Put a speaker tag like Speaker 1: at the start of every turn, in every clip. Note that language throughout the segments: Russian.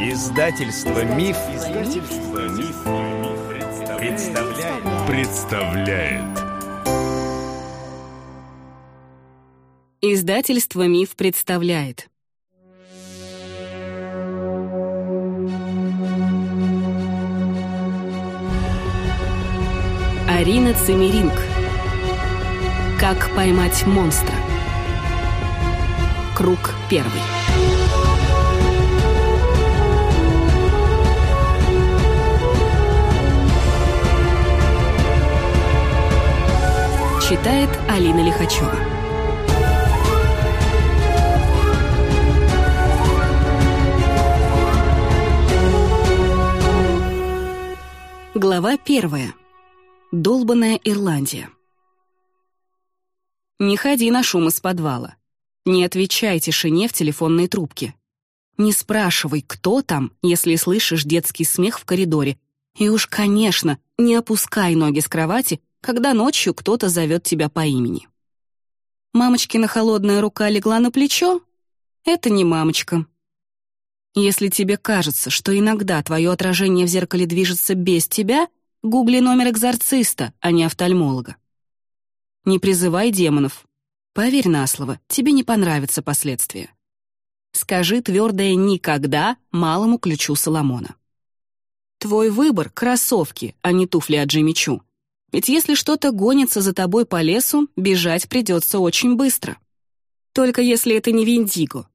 Speaker 1: Издательство Миф, Издательство Миф, представляет. представляет.
Speaker 2: Издательство Миф представляет. Арина Цимеринг. Как поймать монстра. Круг первый. Читает Алина Лихачева. Глава первая. Долбаная Ирландия. Не ходи на шум из подвала. Не отвечай тишине в телефонной трубке. Не спрашивай, кто там, если слышишь детский смех в коридоре. И уж, конечно, не опускай ноги с кровати, когда ночью кто-то зовет тебя по имени. Мамочкина холодная рука легла на плечо? Это не мамочка. Если тебе кажется, что иногда твое отражение в зеркале движется без тебя, гугли номер экзорциста, а не офтальмолога. Не призывай демонов. Поверь на слово, тебе не понравятся последствия. Скажи твердое «никогда» малому ключу Соломона. Твой выбор — кроссовки, а не туфли от Джимми Чу. Ведь если что-то гонится за тобой по лесу, бежать придется очень быстро. Только если это не Виндиго.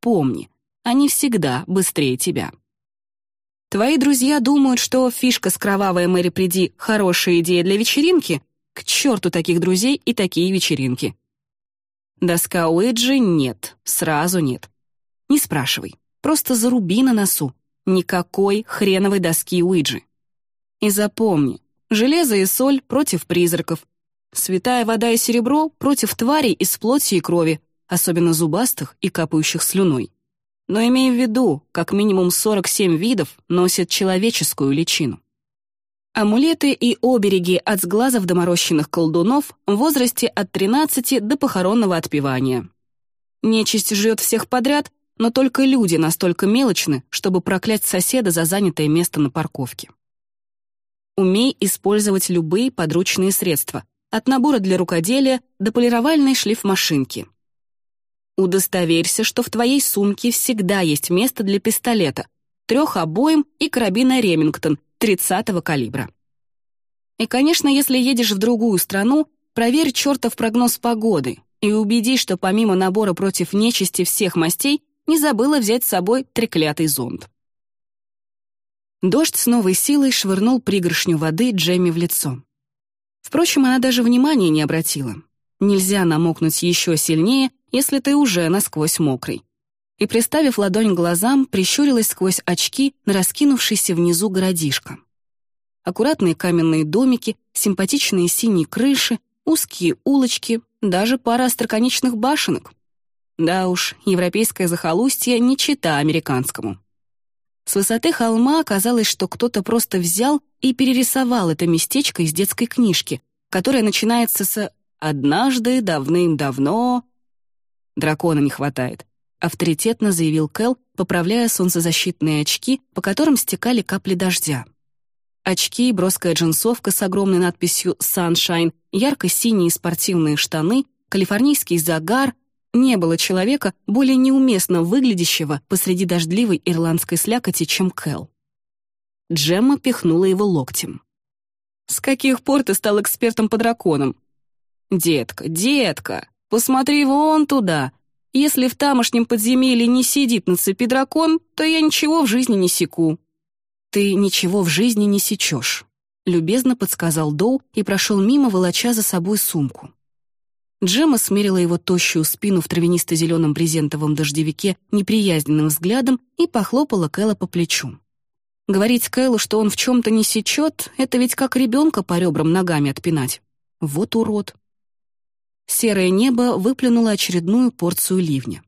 Speaker 2: Помни, они всегда быстрее тебя. Твои друзья думают, что фишка с кровавой Мэри Приди — хорошая идея для вечеринки? К черту таких друзей и такие вечеринки. Доска Уиджи — нет, сразу нет. Не спрашивай, просто заруби на носу. Никакой хреновой доски Уиджи. И запомни, Железо и соль против призраков. Святая вода и серебро против тварей из плоти и крови, особенно зубастых и капающих слюной. Но имей в виду, как минимум 47 видов носят человеческую личину. Амулеты и обереги от сглазов доморощенных колдунов в возрасте от 13 до похоронного отпевания. Нечисть жрет всех подряд, но только люди настолько мелочны, чтобы проклясть соседа за занятое место на парковке. Умей использовать любые подручные средства, от набора для рукоделия до полировальной шлифмашинки. Удостоверься, что в твоей сумке всегда есть место для пистолета, трех обоим и карабина Ремингтон 30-го калибра. И, конечно, если едешь в другую страну, проверь чертов прогноз погоды и убедись, что помимо набора против нечисти всех мастей не забыла взять с собой треклятый зонт. Дождь с новой силой швырнул пригоршню воды Джемми в лицо. Впрочем, она даже внимания не обратила. Нельзя намокнуть еще сильнее, если ты уже насквозь мокрый. И, приставив ладонь к глазам, прищурилась сквозь очки на раскинувшийся внизу городишко. Аккуратные каменные домики, симпатичные синие крыши, узкие улочки, даже пара остроконечных башенок. Да уж, европейское захолустье не чита американскому. С высоты холма оказалось, что кто-то просто взял и перерисовал это местечко из детской книжки, которая начинается с «Однажды, давным-давно...» «Дракона не хватает», — авторитетно заявил Кэл, поправляя солнцезащитные очки, по которым стекали капли дождя. Очки, броская джинсовка с огромной надписью «Sunshine», ярко-синие спортивные штаны, калифорнийский загар, не было человека, более неуместно выглядящего посреди дождливой ирландской слякоти, чем Кэл. Джемма пихнула его локтем. «С каких пор ты стал экспертом по драконам?» «Детка, детка, посмотри вон туда. Если в тамошнем подземелье не сидит на цепи дракон, то я ничего в жизни не секу». «Ты ничего в жизни не сечешь», — любезно подсказал Доу и прошел мимо, волоча за собой сумку. Джема смерила его тощую спину в травянисто-зеленом брезентовом дождевике неприязненным взглядом и похлопала Кэла по плечу. Говорить Кэлу, что он в чем-то не сечет, это ведь как ребенка по ребрам ногами отпинать. Вот урод. Серое небо выплюнуло очередную порцию ливня.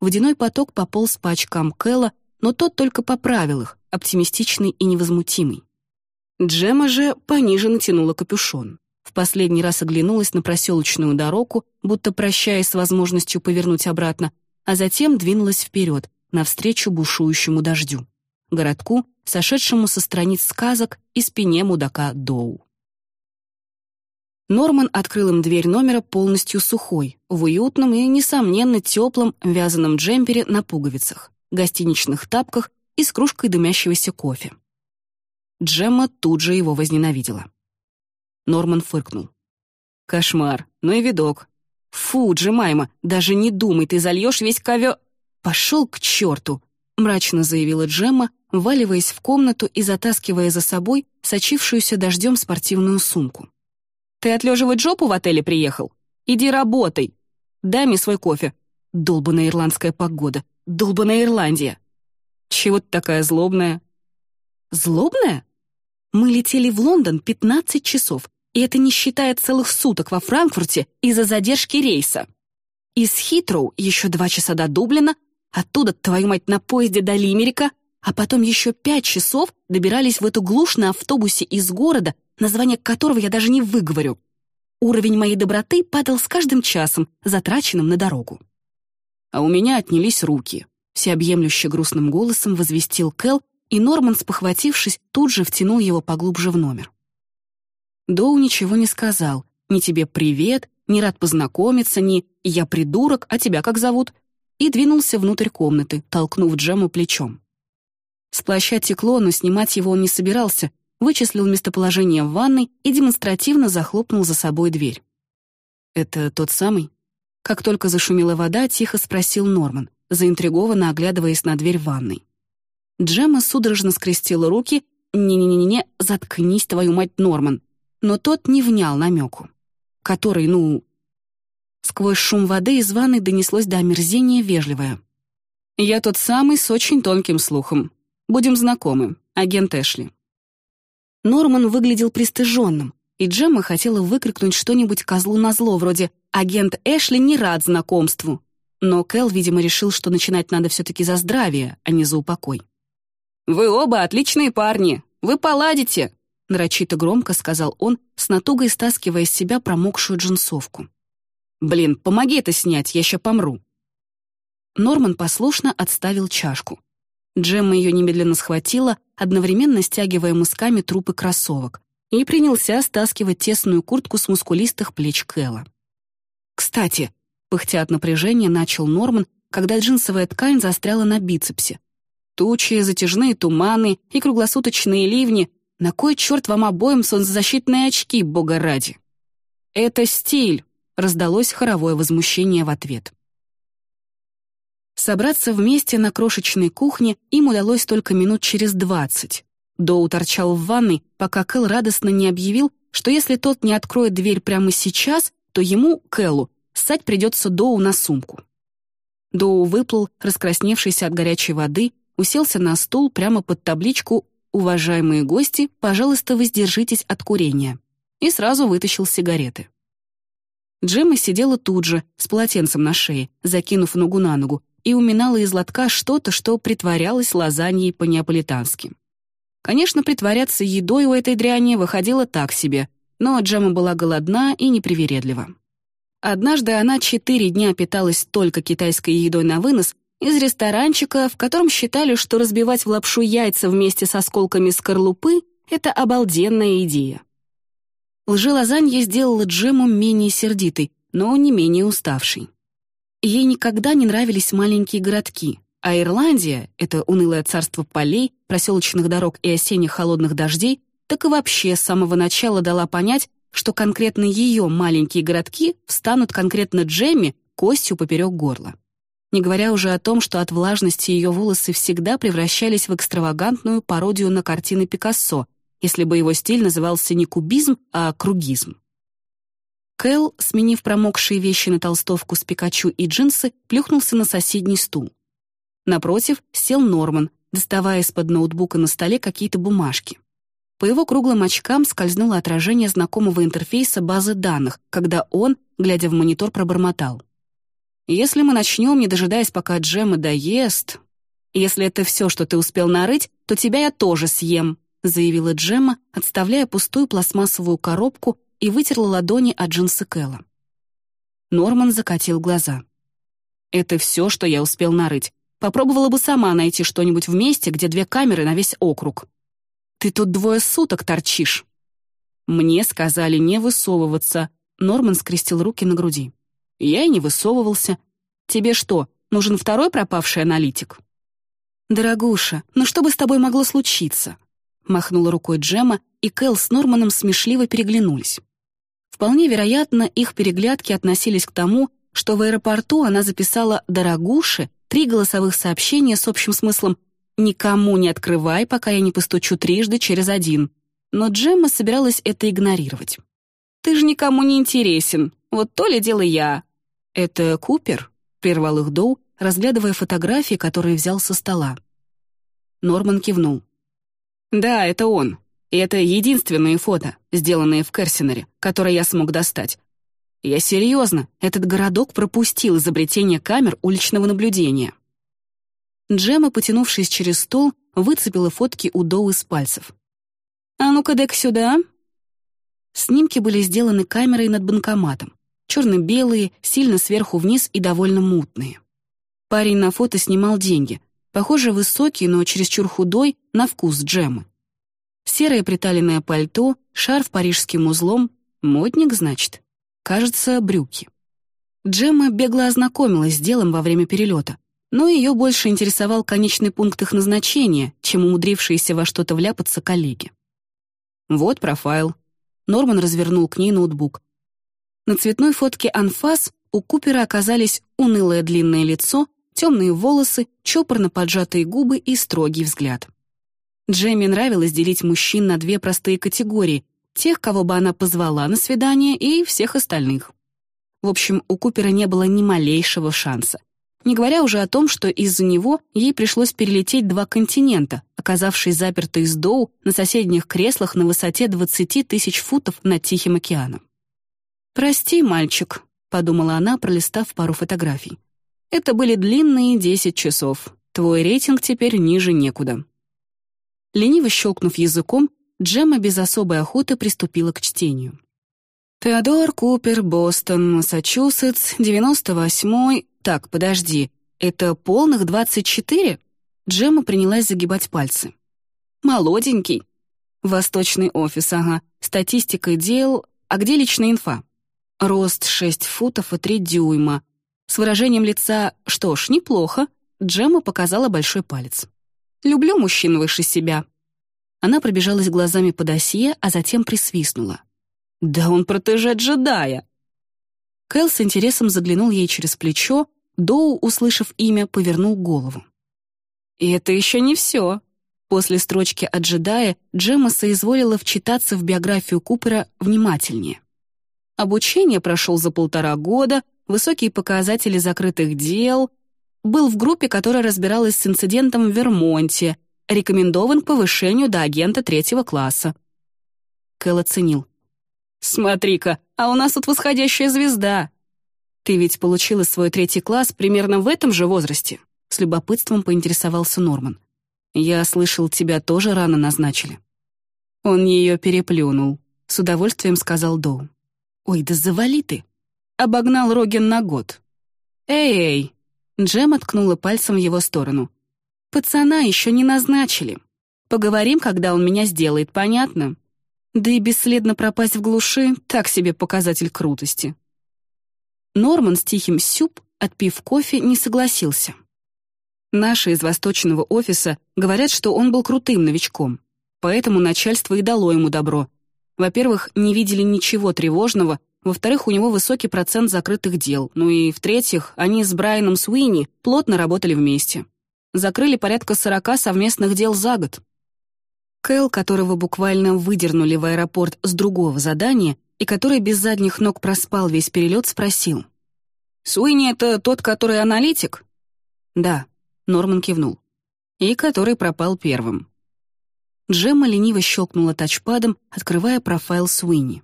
Speaker 2: Водяной поток пополз по очкам Кэла, но тот только поправил их, оптимистичный и невозмутимый. Джема же пониже натянула капюшон в последний раз оглянулась на проселочную дорогу, будто прощаясь с возможностью повернуть обратно, а затем двинулась вперед, навстречу бушующему дождю, городку, сошедшему со страниц сказок и спине мудака Доу. Норман открыл им дверь номера полностью сухой, в уютном и, несомненно, теплом вязаном джемпере на пуговицах, гостиничных тапках и с кружкой дымящегося кофе. Джемма тут же его возненавидела. Норман фыркнул. «Кошмар, ну и видок. Фу, Джемайма, даже не думай, ты зальешь весь ковер...» «Пошел к черту!» — мрачно заявила Джемма, валиваясь в комнату и затаскивая за собой сочившуюся дождем спортивную сумку. «Ты отлеживать жопу в отеле приехал? Иди работай! Дай мне свой кофе. Долбаная ирландская погода, долбаная Ирландия!» «Чего ты такая злобная?» «Злобная? Мы летели в Лондон 15 часов, и это не считая целых суток во Франкфурте из-за задержки рейса. Из Хитроу еще два часа до Дублина, оттуда, твою мать, на поезде до Лимерика, а потом еще пять часов добирались в эту глушь на автобусе из города, название которого я даже не выговорю. Уровень моей доброты падал с каждым часом, затраченным на дорогу. А у меня отнялись руки. Всеобъемлюще грустным голосом возвестил Кэл, и Норман, спохватившись, тут же втянул его поглубже в номер. Доу ничего не сказал. Ни тебе привет, ни рад познакомиться, ни «я придурок, а тебя как зовут?» и двинулся внутрь комнаты, толкнув Джему плечом. С плаща текло, но снимать его он не собирался, вычислил местоположение в ванной и демонстративно захлопнул за собой дверь. «Это тот самый?» Как только зашумела вода, тихо спросил Норман, заинтригованно оглядываясь на дверь ванной. Джема судорожно скрестила руки «Не-не-не-не, заткнись, твою мать, Норман!» Но тот не внял намеку. Который, ну... Сквозь шум воды из ванны донеслось до омерзения вежливое. «Я тот самый с очень тонким слухом. Будем знакомы, агент Эшли». Норман выглядел пристыженным, и Джемма хотела выкрикнуть что-нибудь козлу на зло, вроде «Агент Эшли не рад знакомству». Но Кэл, видимо, решил, что начинать надо все-таки за здравие, а не за упокой. «Вы оба отличные парни! Вы поладите!» Нарочито громко сказал он, с натугой стаскивая с себя промокшую джинсовку. «Блин, помоги это снять, я еще помру». Норман послушно отставил чашку. Джемма ее немедленно схватила, одновременно стягивая мысками трупы кроссовок, и принялся стаскивать тесную куртку с мускулистых плеч Кэлла. «Кстати», — пыхтя от напряжения, начал Норман, когда джинсовая ткань застряла на бицепсе. Тучи, затяжные туманы и круглосуточные ливни на кой черт вам обоим солнцезащитные очки, бога ради? Это стиль, раздалось хоровое возмущение в ответ. Собраться вместе на крошечной кухне им удалось только минут через двадцать. Доу торчал в ванной, пока Кэл радостно не объявил, что если тот не откроет дверь прямо сейчас, то ему, Кэлу, ссать придется Доу на сумку. Доу выплыл, раскрасневшийся от горячей воды, уселся на стул прямо под табличку «Уважаемые гости, пожалуйста, воздержитесь от курения», и сразу вытащил сигареты. Джемма сидела тут же, с полотенцем на шее, закинув ногу на ногу, и уминала из лотка что-то, что притворялось лазаньей по-неаполитански. Конечно, притворяться едой у этой дряни выходило так себе, но Джемма была голодна и непривередлива. Однажды она четыре дня питалась только китайской едой на вынос из ресторанчика, в котором считали, что разбивать в лапшу яйца вместе с осколками скорлупы — это обалденная идея. Лжелазанья сделала Джему менее сердитой, но не менее уставшей. Ей никогда не нравились маленькие городки, а Ирландия — это унылое царство полей, проселочных дорог и осенних холодных дождей, так и вообще с самого начала дала понять, что конкретно ее маленькие городки встанут конкретно Джемми костью поперек горла не говоря уже о том, что от влажности ее волосы всегда превращались в экстравагантную пародию на картины Пикассо, если бы его стиль назывался не кубизм, а кругизм. Кэл, сменив промокшие вещи на толстовку с Пикачу и джинсы, плюхнулся на соседний стул. Напротив сел Норман, доставая из-под ноутбука на столе какие-то бумажки. По его круглым очкам скользнуло отражение знакомого интерфейса базы данных, когда он, глядя в монитор, пробормотал. Если мы начнем, не дожидаясь, пока Джема доест... Если это все, что ты успел нарыть, то тебя я тоже съем», заявила Джемма, отставляя пустую пластмассовую коробку и вытерла ладони от джинсы Кэлла. Норман закатил глаза. «Это все, что я успел нарыть. Попробовала бы сама найти что-нибудь в месте, где две камеры на весь округ. Ты тут двое суток торчишь. Мне сказали не высовываться. Норман скрестил руки на груди. Я и не высовывался. Тебе что, нужен второй пропавший аналитик? «Дорогуша, ну что бы с тобой могло случиться?» Махнула рукой Джема, и Кэл с Норманом смешливо переглянулись. Вполне вероятно, их переглядки относились к тому, что в аэропорту она записала «дорогуши» три голосовых сообщения с общим смыслом «никому не открывай, пока я не постучу трижды через один». Но Джемма собиралась это игнорировать. «Ты же никому не интересен, вот то ли дело я». «Это Купер?» — прервал их Доу, разглядывая фотографии, которые взял со стола. Норман кивнул. «Да, это он. И это единственные фото, сделанные в Керсинере, которые я смог достать. Я серьезно, этот городок пропустил изобретение камер уличного наблюдения». Джемма, потянувшись через стол, выцепила фотки у Доу из пальцев. «А ну-ка, дай сюда». Снимки были сделаны камерой над банкоматом. Черно-белые, сильно сверху вниз и довольно мутные. Парень на фото снимал деньги. Похоже, высокий, но чересчур худой, на вкус джемы. Серое приталенное пальто, шарф парижским узлом. Модник, значит. Кажется, брюки. Джемма бегло ознакомилась с делом во время перелета, но ее больше интересовал конечный пункт их назначения, чем умудрившиеся во что-то вляпаться коллеги. Вот профайл. Норман развернул к ней ноутбук. На цветной фотке анфас у Купера оказались унылое длинное лицо темные волосы, чопорно поджатые губы и строгий взгляд. Джемми нравилось делить мужчин на две простые категории — тех, кого бы она позвала на свидание, и всех остальных. В общем, у Купера не было ни малейшего шанса. Не говоря уже о том, что из-за него ей пришлось перелететь два континента, оказавшись запертой из Доу на соседних креслах на высоте 20 тысяч футов над Тихим океаном. «Прости, мальчик», — подумала она, пролистав пару фотографий. Это были длинные 10 часов. Твой рейтинг теперь ниже некуда. Лениво щелкнув языком, Джемма без особой охоты приступила к чтению. Теодор Купер, Бостон, Массачусетс, 98-й... Так, подожди, это полных 24? Джемма принялась загибать пальцы. Молоденький. Восточный офис, ага. Статистика дел... А где личная инфа? Рост 6 футов и 3 дюйма. С выражением лица «что ж, неплохо», Джемма показала большой палец. «Люблю мужчин выше себя». Она пробежалась глазами по досье, а затем присвистнула. «Да он протеже джедая!» Кэл с интересом заглянул ей через плечо, Доу, услышав имя, повернул голову. «И это еще не все». После строчки о джедае Джемма соизволила вчитаться в биографию Купера внимательнее. Обучение прошел за полтора года, высокие показатели закрытых дел, был в группе, которая разбиралась с инцидентом в Вермонте, рекомендован к повышению до агента третьего класса. Кэл оценил. «Смотри-ка, а у нас тут восходящая звезда!» «Ты ведь получила свой третий класс примерно в этом же возрасте?» С любопытством поинтересовался Норман. «Я слышал, тебя тоже рано назначили». Он ее переплюнул, с удовольствием сказал Доу. «Ой, да завали ты!» обогнал Роген на год. «Эй-эй!» Джем откнула пальцем в его сторону. «Пацана еще не назначили. Поговорим, когда он меня сделает, понятно? Да и бесследно пропасть в глуши — так себе показатель крутости». Норман с тихим сюп, отпив кофе, не согласился. Наши из восточного офиса говорят, что он был крутым новичком, поэтому начальство и дало ему добро. Во-первых, не видели ничего тревожного во-вторых, у него высокий процент закрытых дел. Ну и, в-третьих, они с Брайаном Суини плотно работали вместе. Закрыли порядка сорока совместных дел за год. Кэл, которого буквально выдернули в аэропорт с другого задания и который без задних ног проспал весь перелет, спросил. «Суини — это тот, который аналитик?» «Да», — Норман кивнул. «И который пропал первым». Джемма лениво щелкнула тачпадом, открывая профайл Суини.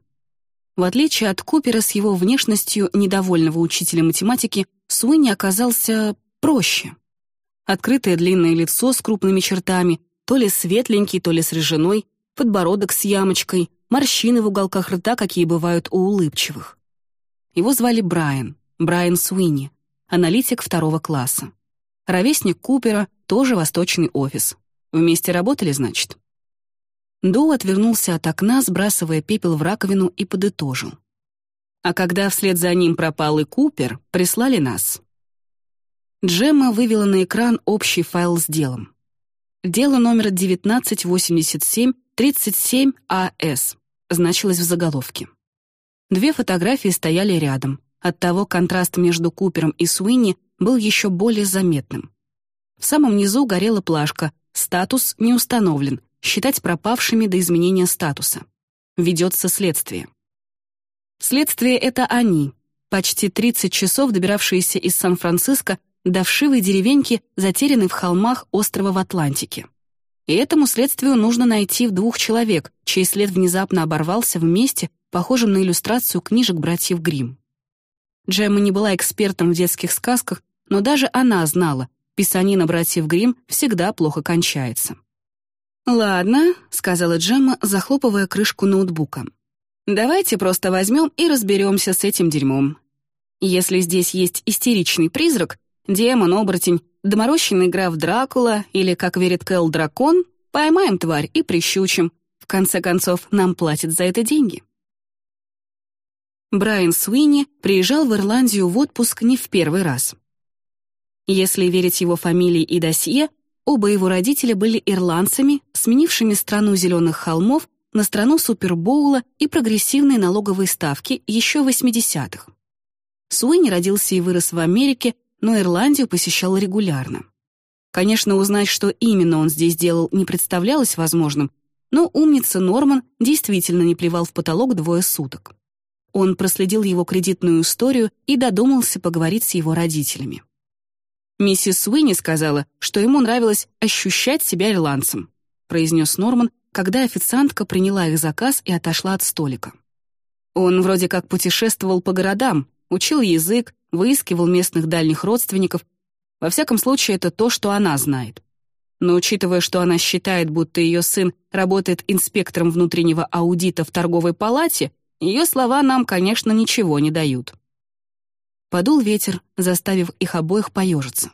Speaker 2: В отличие от Купера с его внешностью недовольного учителя математики, Суини оказался проще. Открытое длинное лицо с крупными чертами, то ли светленький, то ли с рыжиной, подбородок с ямочкой, морщины в уголках рта, какие бывают у улыбчивых. Его звали Брайан, Брайан Суини, аналитик второго класса. ровесник Купера, тоже восточный офис. Вместе работали, значит?» Доу отвернулся от окна, сбрасывая пепел в раковину и подытожил. А когда вслед за ним пропал и Купер, прислали нас. Джемма вывела на экран общий файл с делом. Дело номер 1987-37-АС значилось в заголовке. Две фотографии стояли рядом, оттого контраст между Купером и Суини был еще более заметным. В самом низу горела плашка «Статус не установлен», считать пропавшими до изменения статуса. Ведется следствие. Следствие — это они, почти 30 часов добиравшиеся из Сан-Франциско до вшивой деревеньки, затерянной в холмах острова в Атлантике. И этому следствию нужно найти в двух человек, чей след внезапно оборвался в месте, похожем на иллюстрацию книжек братьев Гримм. Джемма не была экспертом в детских сказках, но даже она знала, писанина братьев Гримм всегда плохо кончается. «Ладно», — сказала Джемма, захлопывая крышку ноутбука. «Давайте просто возьмем и разберемся с этим дерьмом. Если здесь есть истеричный призрак, демон, оборотень, доморощенный граф Дракула или, как верит Кэл, дракон, поймаем тварь и прищучим. В конце концов, нам платят за это деньги». Брайан Суини приезжал в Ирландию в отпуск не в первый раз. Если верить его фамилии и досье, оба его родителя были ирландцами, сменившими страну зеленых холмов на страну Супербоула и прогрессивной налоговой ставки еще в 80-х. Суини родился и вырос в Америке, но Ирландию посещал регулярно. Конечно, узнать, что именно он здесь делал, не представлялось возможным, но умница Норман действительно не плевал в потолок двое суток. Он проследил его кредитную историю и додумался поговорить с его родителями. Миссис Суини сказала, что ему нравилось ощущать себя ирландцем, произнес Норман, когда официантка приняла их заказ и отошла от столика. Он вроде как путешествовал по городам, учил язык, выискивал местных дальних родственников. Во всяком случае, это то, что она знает. Но учитывая, что она считает, будто ее сын работает инспектором внутреннего аудита в торговой палате, ее слова нам, конечно, ничего не дают. Подул ветер, заставив их обоих поежиться.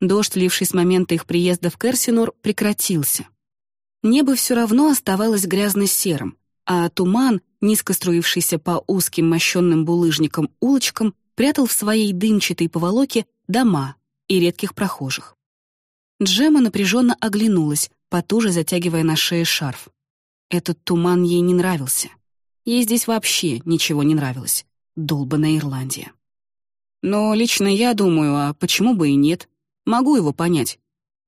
Speaker 2: Дождь, ливший с момента их приезда в Керсинор, прекратился. Небо все равно оставалось грязно-серым, а туман, низко струившийся по узким мощенным булыжникам улочкам, прятал в своей дымчатой поволоке дома и редких прохожих. Джема напряженно оглянулась, потуже затягивая на шее шарф. Этот туман ей не нравился. Ей здесь вообще ничего не нравилось. Долбаная Ирландия. Но лично я думаю, а почему бы и нет? Могу его понять.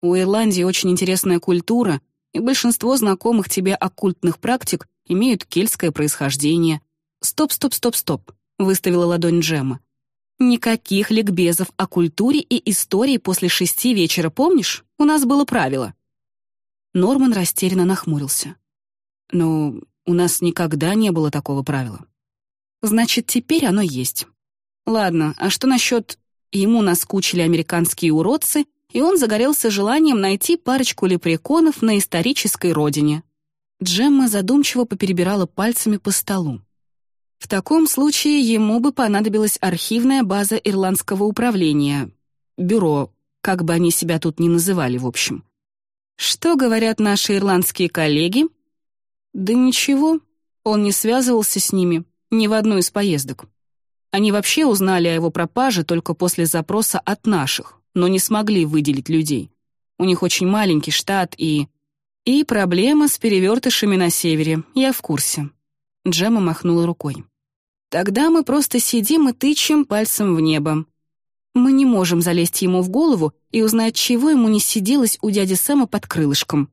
Speaker 2: У Ирландии очень интересная культура, и большинство знакомых тебе оккультных практик имеют кельтское происхождение. «Стоп, стоп, стоп, стоп», — выставила ладонь Джема. «Никаких ликбезов о культуре и истории после шести вечера, помнишь? У нас было правило». Норман растерянно нахмурился. «Ну, у нас никогда не было такого правила». «Значит, теперь оно есть. Ладно, а что насчет... Ему наскучили американские уродцы, и он загорелся желанием найти парочку лепреконов на исторической родине. Джемма задумчиво поперебирала пальцами по столу. В таком случае ему бы понадобилась архивная база ирландского управления. Бюро, как бы они себя тут ни называли, в общем. Что говорят наши ирландские коллеги? Да ничего, он не связывался с ними ни в одну из поездок. Они вообще узнали о его пропаже только после запроса от наших, но не смогли выделить людей. У них очень маленький штат и... И проблема с перевертышами на севере, я в курсе. Джема махнула рукой. Тогда мы просто сидим и тычем пальцем в небо. Мы не можем залезть ему в голову и узнать, чего ему не сиделось у дяди Сэма под крылышком.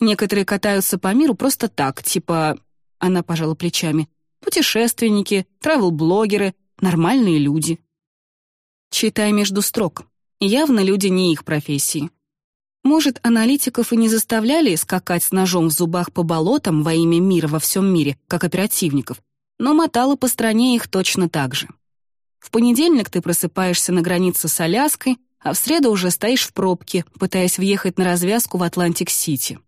Speaker 2: Некоторые катаются по миру просто так, типа... Она пожала плечами. Путешественники, тревел-блогеры, нормальные люди. Читай между строк. Явно люди не их профессии. Может, аналитиков и не заставляли скакать с ножом в зубах по болотам во имя мира во всем мире, как оперативников, но мотало по стране их точно так же. В понедельник ты просыпаешься на границе с Аляской, а в среду уже стоишь в пробке, пытаясь въехать на развязку в Атлантик-Сити.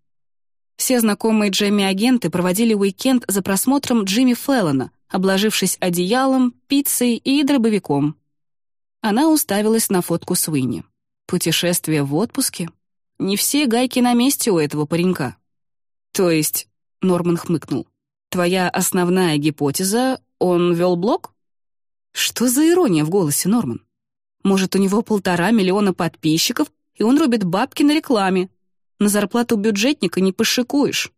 Speaker 2: Все знакомые Джемми агенты проводили уикенд за просмотром Джимми Феллона, обложившись одеялом, пиццей и дробовиком. Она уставилась на фотку Суини. Путешествие в отпуске? Не все гайки на месте у этого паренька. То есть, Норман хмыкнул, твоя основная гипотеза — он вел блог? Что за ирония в голосе, Норман? Может, у него полтора миллиона подписчиков, и он рубит бабки на рекламе. На зарплату бюджетника не пошикуешь.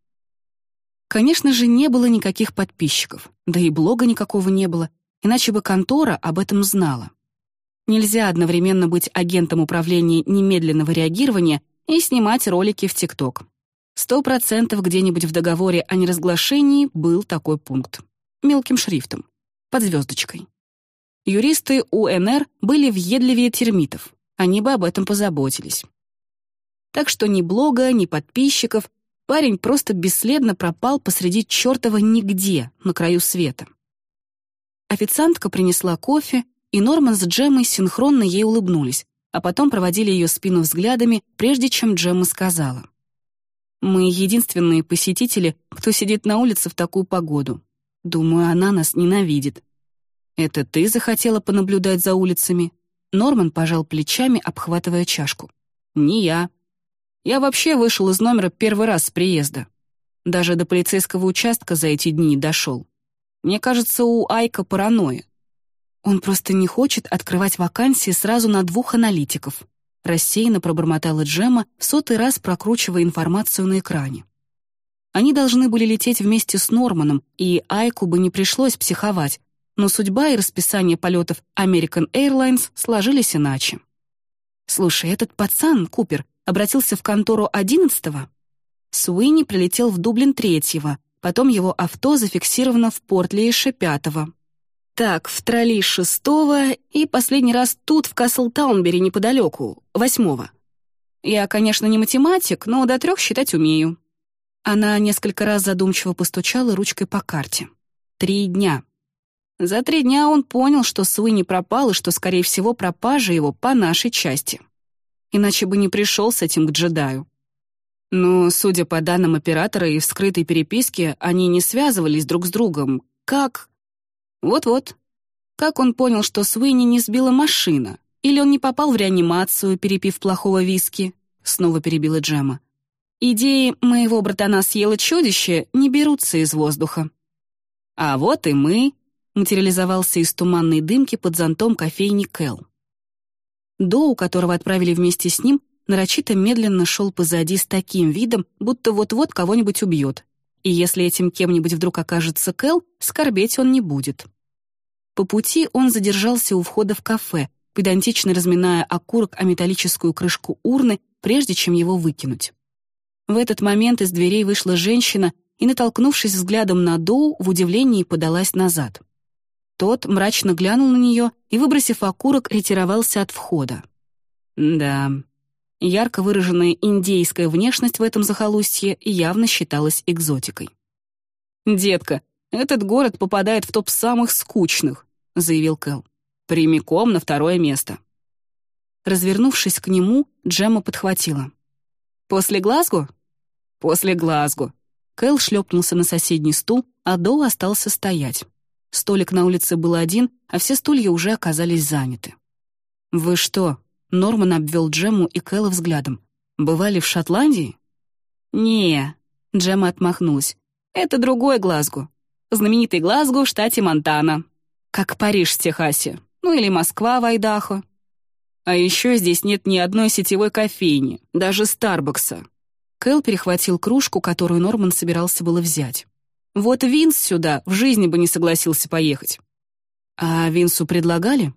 Speaker 2: Конечно же, не было никаких подписчиков, да и блога никакого не было, иначе бы контора об этом знала. Нельзя одновременно быть агентом управления немедленного реагирования и снимать ролики в ТикТок. Сто процентов где-нибудь в договоре о неразглашении был такой пункт. Мелким шрифтом, под звездочкой. Юристы УНР были въедливее термитов, они бы об этом позаботились. Так что ни блога, ни подписчиков, парень просто бесследно пропал посреди чертова нигде, на краю света. Официантка принесла кофе, и Норман с Джеммой синхронно ей улыбнулись, а потом проводили ее спину взглядами, прежде чем Джемма сказала. «Мы единственные посетители, кто сидит на улице в такую погоду. Думаю, она нас ненавидит». «Это ты захотела понаблюдать за улицами?» Норман пожал плечами, обхватывая чашку. «Не я. Я вообще вышел из номера первый раз с приезда. Даже до полицейского участка за эти дни дошел. Мне кажется, у Айка паранойя. Он просто не хочет открывать вакансии сразу на двух аналитиков. Рассеянно пробормотала Джема, в сотый раз прокручивая информацию на экране. Они должны были лететь вместе с Норманом, и Айку бы не пришлось психовать, но судьба и расписание полетов American Airlines сложились иначе. «Слушай, этот пацан, Купер, обратился в контору одиннадцатого?» Суини прилетел в Дублин третьего, потом его авто зафиксировано в Портлиеше пятого. Так, в тролли шестого и последний раз тут, в Каслтаунбери, неподалеку, восьмого. Я, конечно, не математик, но до трех считать умею. Она несколько раз задумчиво постучала ручкой по карте. Три дня. За три дня он понял, что Суини пропал и что, скорее всего, пропажа его по нашей части. Иначе бы не пришел с этим к джедаю. Но, судя по данным оператора и вскрытой переписке, они не связывались друг с другом. Как? Вот-вот. Как он понял, что Суини не сбила машина? Или он не попал в реанимацию, перепив плохого виски? Снова перебила Джема. Идеи «моего братана съело чудище» не берутся из воздуха. А вот и мы, материализовался из туманной дымки под зонтом кофейни Кэл. Доу, которого отправили вместе с ним, нарочито медленно шел позади с таким видом, будто вот-вот кого-нибудь убьет. И если этим кем-нибудь вдруг окажется Кэл, скорбеть он не будет. По пути он задержался у входа в кафе, педантично разминая окурок о металлическую крышку урны, прежде чем его выкинуть. В этот момент из дверей вышла женщина и, натолкнувшись взглядом на Доу, в удивлении подалась назад. Тот мрачно глянул на нее и, выбросив окурок, ретировался от входа. Да, ярко выраженная индейская внешность в этом захолустье явно считалась экзотикой. «Детка, этот город попадает в топ самых скучных», — заявил Кэл. «Прямиком на второе место». Развернувшись к нему, Джемма подхватила. «После Глазго?» «После Глазго». Кэл шлепнулся на соседний стул, а Доу остался стоять. Столик на улице был один, а все стулья уже оказались заняты. «Вы что?» — Норман обвел Джему и Кэлла взглядом. «Бывали в Шотландии?» «Не», — Джема отмахнулась. «Это другой Глазго. Знаменитый Глазго в штате Монтана. Как Париж в Техасе. Ну или Москва в Айдахо. А еще здесь нет ни одной сетевой кофейни, даже Старбакса». Кэл перехватил кружку, которую Норман собирался было взять. Вот Винс сюда в жизни бы не согласился поехать. А Винсу предлагали?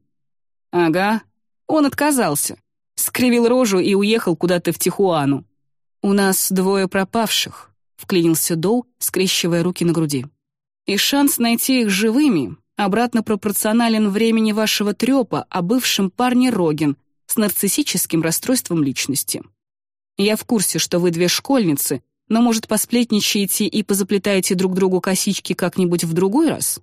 Speaker 2: Ага, он отказался. Скривил рожу и уехал куда-то в Тихуану. У нас двое пропавших, вклинился Доу, скрещивая руки на груди. И шанс найти их живыми обратно пропорционален времени вашего трёпа о бывшем парне Рогин с нарциссическим расстройством личности. Я в курсе, что вы две школьницы, но, может, посплетничаете и позаплетаете друг другу косички как-нибудь в другой раз?»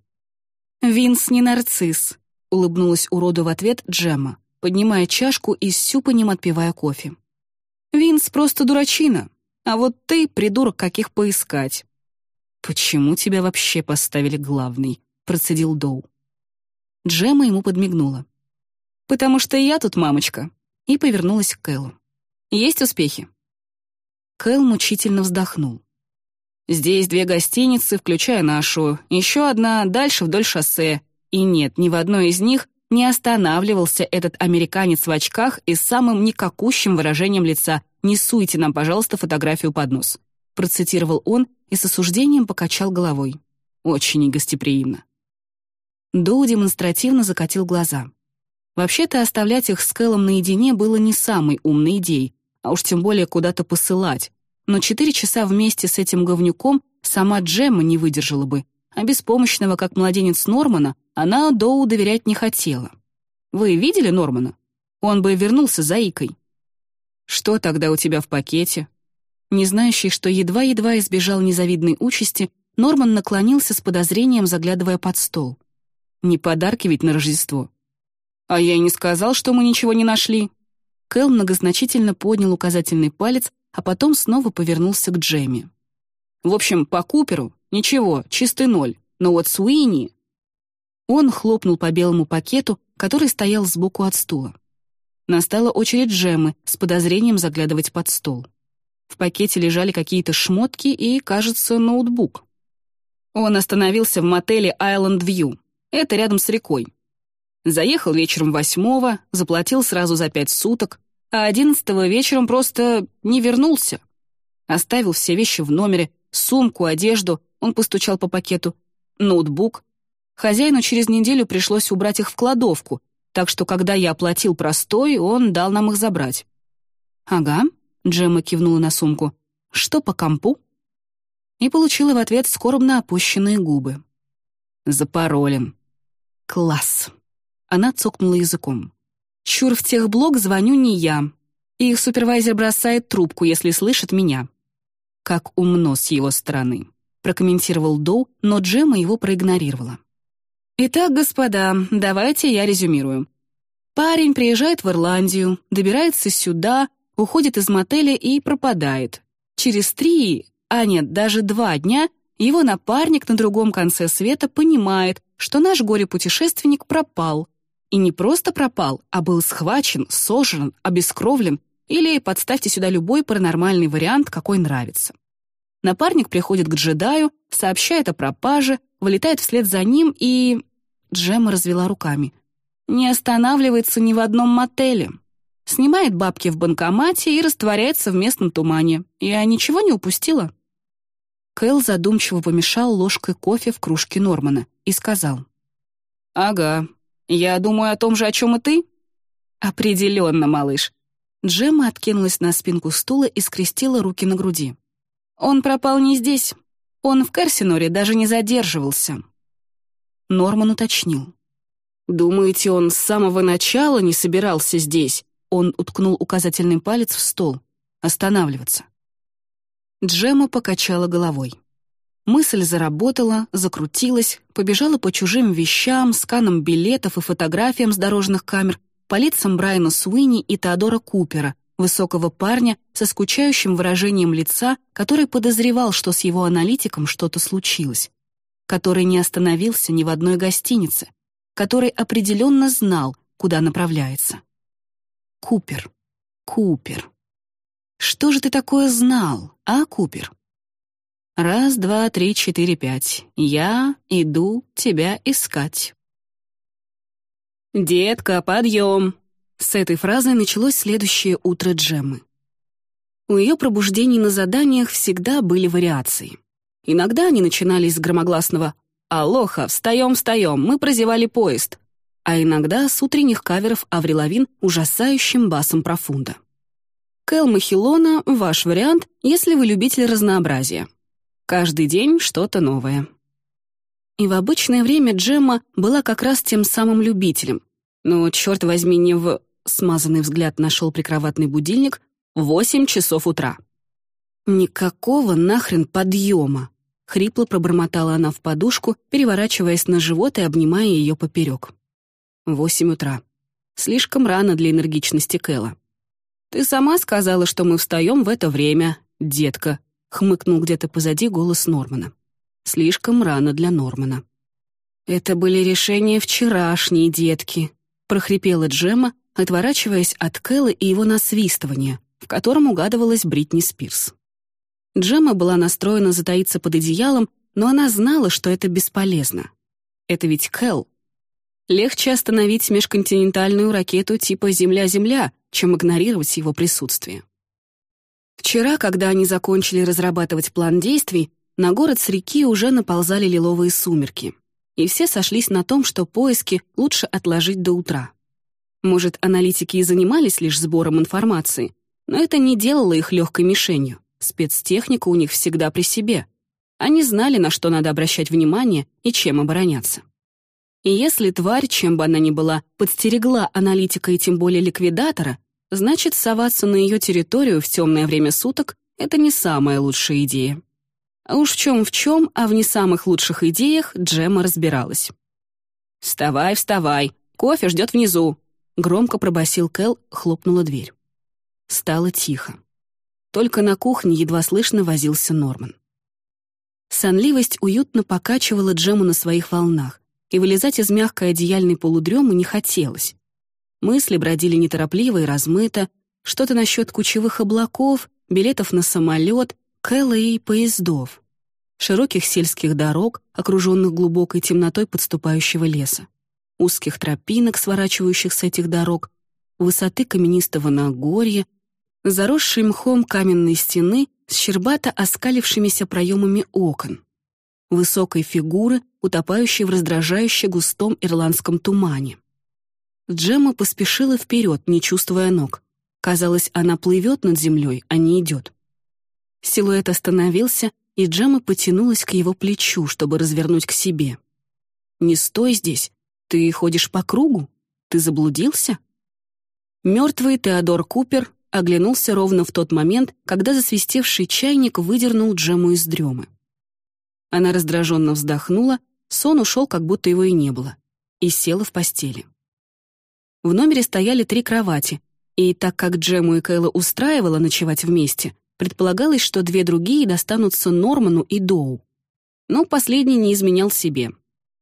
Speaker 2: «Винс не нарцисс», — улыбнулась уроду в ответ Джемма, поднимая чашку и с сюпанем отпивая кофе. «Винс просто дурачина, а вот ты, придурок, каких поискать». «Почему тебя вообще поставили главный?» — процедил Доу. Джемма ему подмигнула. «Потому что я тут, мамочка. и повернулась к Кэлу. «Есть успехи?» Кэл мучительно вздохнул. «Здесь две гостиницы, включая нашу, еще одна дальше вдоль шоссе, и нет, ни в одной из них не останавливался этот американец в очках и с самым никакущим выражением лица «Не суйте нам, пожалуйста, фотографию под нос», процитировал он и с осуждением покачал головой. Очень негостеприимно. Доу демонстративно закатил глаза. Вообще-то оставлять их с Кэллом наедине было не самой умной идеей, а уж тем более куда-то посылать. Но четыре часа вместе с этим говнюком сама Джемма не выдержала бы, а беспомощного, как младенец Нормана, она Доу доверять не хотела. Вы видели Нормана? Он бы вернулся за Икой. Что тогда у тебя в пакете? Не знающий, что едва-едва избежал незавидной участи, Норман наклонился с подозрением, заглядывая под стол. Не подарки ведь на Рождество. А я и не сказал, что мы ничего не нашли. Кэл многозначительно поднял указательный палец, а потом снова повернулся к Джемми. В общем, по Куперу ничего, чистый ноль. Но вот Суини... Он хлопнул по белому пакету, который стоял сбоку от стула. Настала очередь Джеммы с подозрением заглядывать под стол. В пакете лежали какие-то шмотки и, кажется, ноутбук. Он остановился в мотеле Island View. Это рядом с рекой. Заехал вечером восьмого, заплатил сразу за пять суток, а одиннадцатого вечером просто не вернулся. Оставил все вещи в номере, сумку, одежду, он постучал по пакету, ноутбук. Хозяину через неделю пришлось убрать их в кладовку, так что когда я оплатил простой, он дал нам их забрать. «Ага», — Джемма кивнула на сумку. «Что по компу?» И получила в ответ скорбно опущенные губы. «Запаролен». «Класс». Она цокнула языком. «Чур в техблок звоню не я. Их супервайзер бросает трубку, если слышит меня». «Как умно с его стороны», — прокомментировал Доу, но Джема его проигнорировала. «Итак, господа, давайте я резюмирую. Парень приезжает в Ирландию, добирается сюда, уходит из мотеля и пропадает. Через три, а нет, даже два дня его напарник на другом конце света понимает, что наш горе-путешественник пропал, и не просто пропал, а был схвачен, сожран, обескровлен или подставьте сюда любой паранормальный вариант, какой нравится. Напарник приходит к джедаю, сообщает о пропаже, вылетает вслед за ним и... Джема развела руками. Не останавливается ни в одном мотеле. Снимает бабки в банкомате и растворяется в местном тумане. Я ничего не упустила. Кэл задумчиво помешал ложкой кофе в кружке Нормана и сказал. «Ага, я думаю о том же, о чем и ты?» «Определенно, малыш». Джемма откинулась на спинку стула и скрестила руки на груди. «Он пропал не здесь. Он в Керсиноре даже не задерживался». Норман уточнил. «Думаете, он с самого начала не собирался здесь?» Он уткнул указательный палец в стол. «Останавливаться». Джемма покачала головой. Мысль заработала, закрутилась, побежала по чужим вещам, сканам билетов и фотографиям с дорожных камер, по лицам Брайана Суини и Теодора Купера, высокого парня со скучающим выражением лица, который подозревал, что с его аналитиком что-то случилось, который не остановился ни в одной гостинице, который определенно знал, куда направляется. Купер. Купер. Что же ты такое знал, а, Купер? Раз, два, три, четыре, пять. Я иду тебя искать. «Детка, подъем!» С этой фразой началось следующее утро Джеммы. У ее пробуждений на заданиях всегда были вариации. Иногда они начинались с громогласного «Алоха, встаем, встаем, мы прозевали поезд», а иногда с утренних каверов Аври ужасающим басом профунда. Кэл Махилона — ваш вариант, если вы любитель разнообразия. Каждый день что-то новое. И в обычное время Джемма была как раз тем самым любителем. Но, черт возьми, не в... Смазанный взгляд нашел прикроватный будильник восемь часов утра. «Никакого нахрен подъема!» — хрипло пробормотала она в подушку, переворачиваясь на живот и обнимая ее поперек. Восемь утра. Слишком рано для энергичности Кэла. «Ты сама сказала, что мы встаем в это время, детка», хмыкнул где-то позади голос Нормана. Слишком рано для Нормана. «Это были решения вчерашние, детки», прохрипела Джемма, отворачиваясь от Кэлла и его насвистывания, в котором угадывалась Бритни Спирс. Джема была настроена затаиться под одеялом, но она знала, что это бесполезно. Это ведь Кэл. Легче остановить межконтинентальную ракету типа «Земля-Земля», чем игнорировать его присутствие. Вчера, когда они закончили разрабатывать план действий, на город с реки уже наползали лиловые сумерки, и все сошлись на том, что поиски лучше отложить до утра. Может, аналитики и занимались лишь сбором информации, но это не делало их легкой мишенью. Спецтехника у них всегда при себе. Они знали, на что надо обращать внимание и чем обороняться. И если тварь, чем бы она ни была, подстерегла аналитика и тем более ликвидатора, значит, соваться на ее территорию в темное время суток — это не самая лучшая идея. А уж в чем в чем, а в не самых лучших идеях Джема разбиралась. «Вставай, вставай! Кофе ждет внизу!» Громко пробасил Кэл, хлопнула дверь. Стало тихо. Только на кухне едва слышно возился Норман. Сонливость уютно покачивала Джему на своих волнах, и вылезать из мягкой одеяльной полудремы не хотелось. Мысли бродили неторопливо и размыто, что-то насчет кучевых облаков, билетов на самолет, Кэлла и поездов, широких сельских дорог, окруженных глубокой темнотой подступающего леса узких тропинок, сворачивающих с этих дорог, высоты каменистого Нагорья, заросшей мхом каменной стены с щербато оскалившимися проемами окон, высокой фигуры, утопающей в раздражающе густом ирландском тумане. Джемма поспешила вперед, не чувствуя ног. Казалось, она плывет над землей, а не идет. Силуэт остановился, и Джемма потянулась к его плечу, чтобы развернуть к себе. «Не стой здесь, «Ты ходишь по кругу? Ты заблудился?» Мертвый Теодор Купер оглянулся ровно в тот момент, когда засвистевший чайник выдернул Джему из дремы. Она раздраженно вздохнула, сон ушел, как будто его и не было, и села в постели. В номере стояли три кровати, и так как Джему и Кайла устраивала ночевать вместе, предполагалось, что две другие достанутся Норману и Доу. Но последний не изменял себе.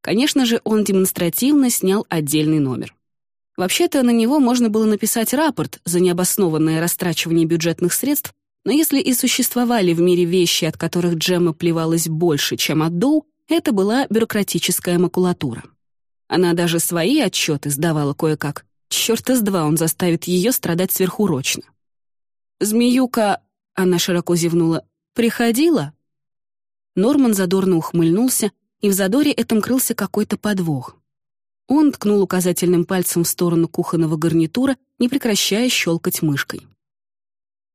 Speaker 2: Конечно же, он демонстративно снял отдельный номер. Вообще-то на него можно было написать рапорт за необоснованное растрачивание бюджетных средств, но если и существовали в мире вещи, от которых Джемма плевалась больше, чем от Доу, это была бюрократическая макулатура. Она даже свои отчеты сдавала кое-как. Чёрта с два он заставит ее страдать сверхурочно. «Змеюка...» — она широко зевнула. «Приходила?» Норман задорно ухмыльнулся, и в задоре этом крылся какой-то подвох. Он ткнул указательным пальцем в сторону кухонного гарнитура, не прекращая щелкать мышкой.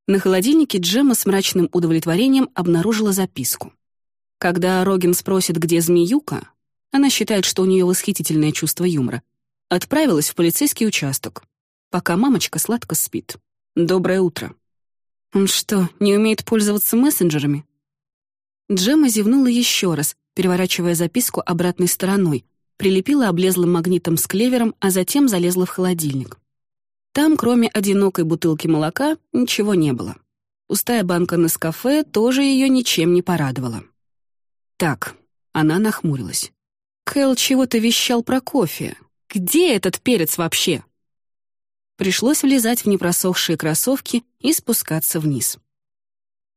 Speaker 2: На холодильнике Джема с мрачным удовлетворением обнаружила записку. Когда Рогин спросит, где змеюка, она считает, что у нее восхитительное чувство юмора, отправилась в полицейский участок, пока мамочка сладко спит. «Доброе утро». «Он что, не умеет пользоваться мессенджерами?» Джема зевнула еще раз, переворачивая записку обратной стороной, прилепила облезлым магнитом с клевером, а затем залезла в холодильник. Там, кроме одинокой бутылки молока, ничего не было. Пустая банка на кафе тоже ее ничем не порадовала. Так, она нахмурилась. Кэл чего-то вещал про кофе. Где этот перец вообще? Пришлось влезать в непросохшие кроссовки и спускаться вниз.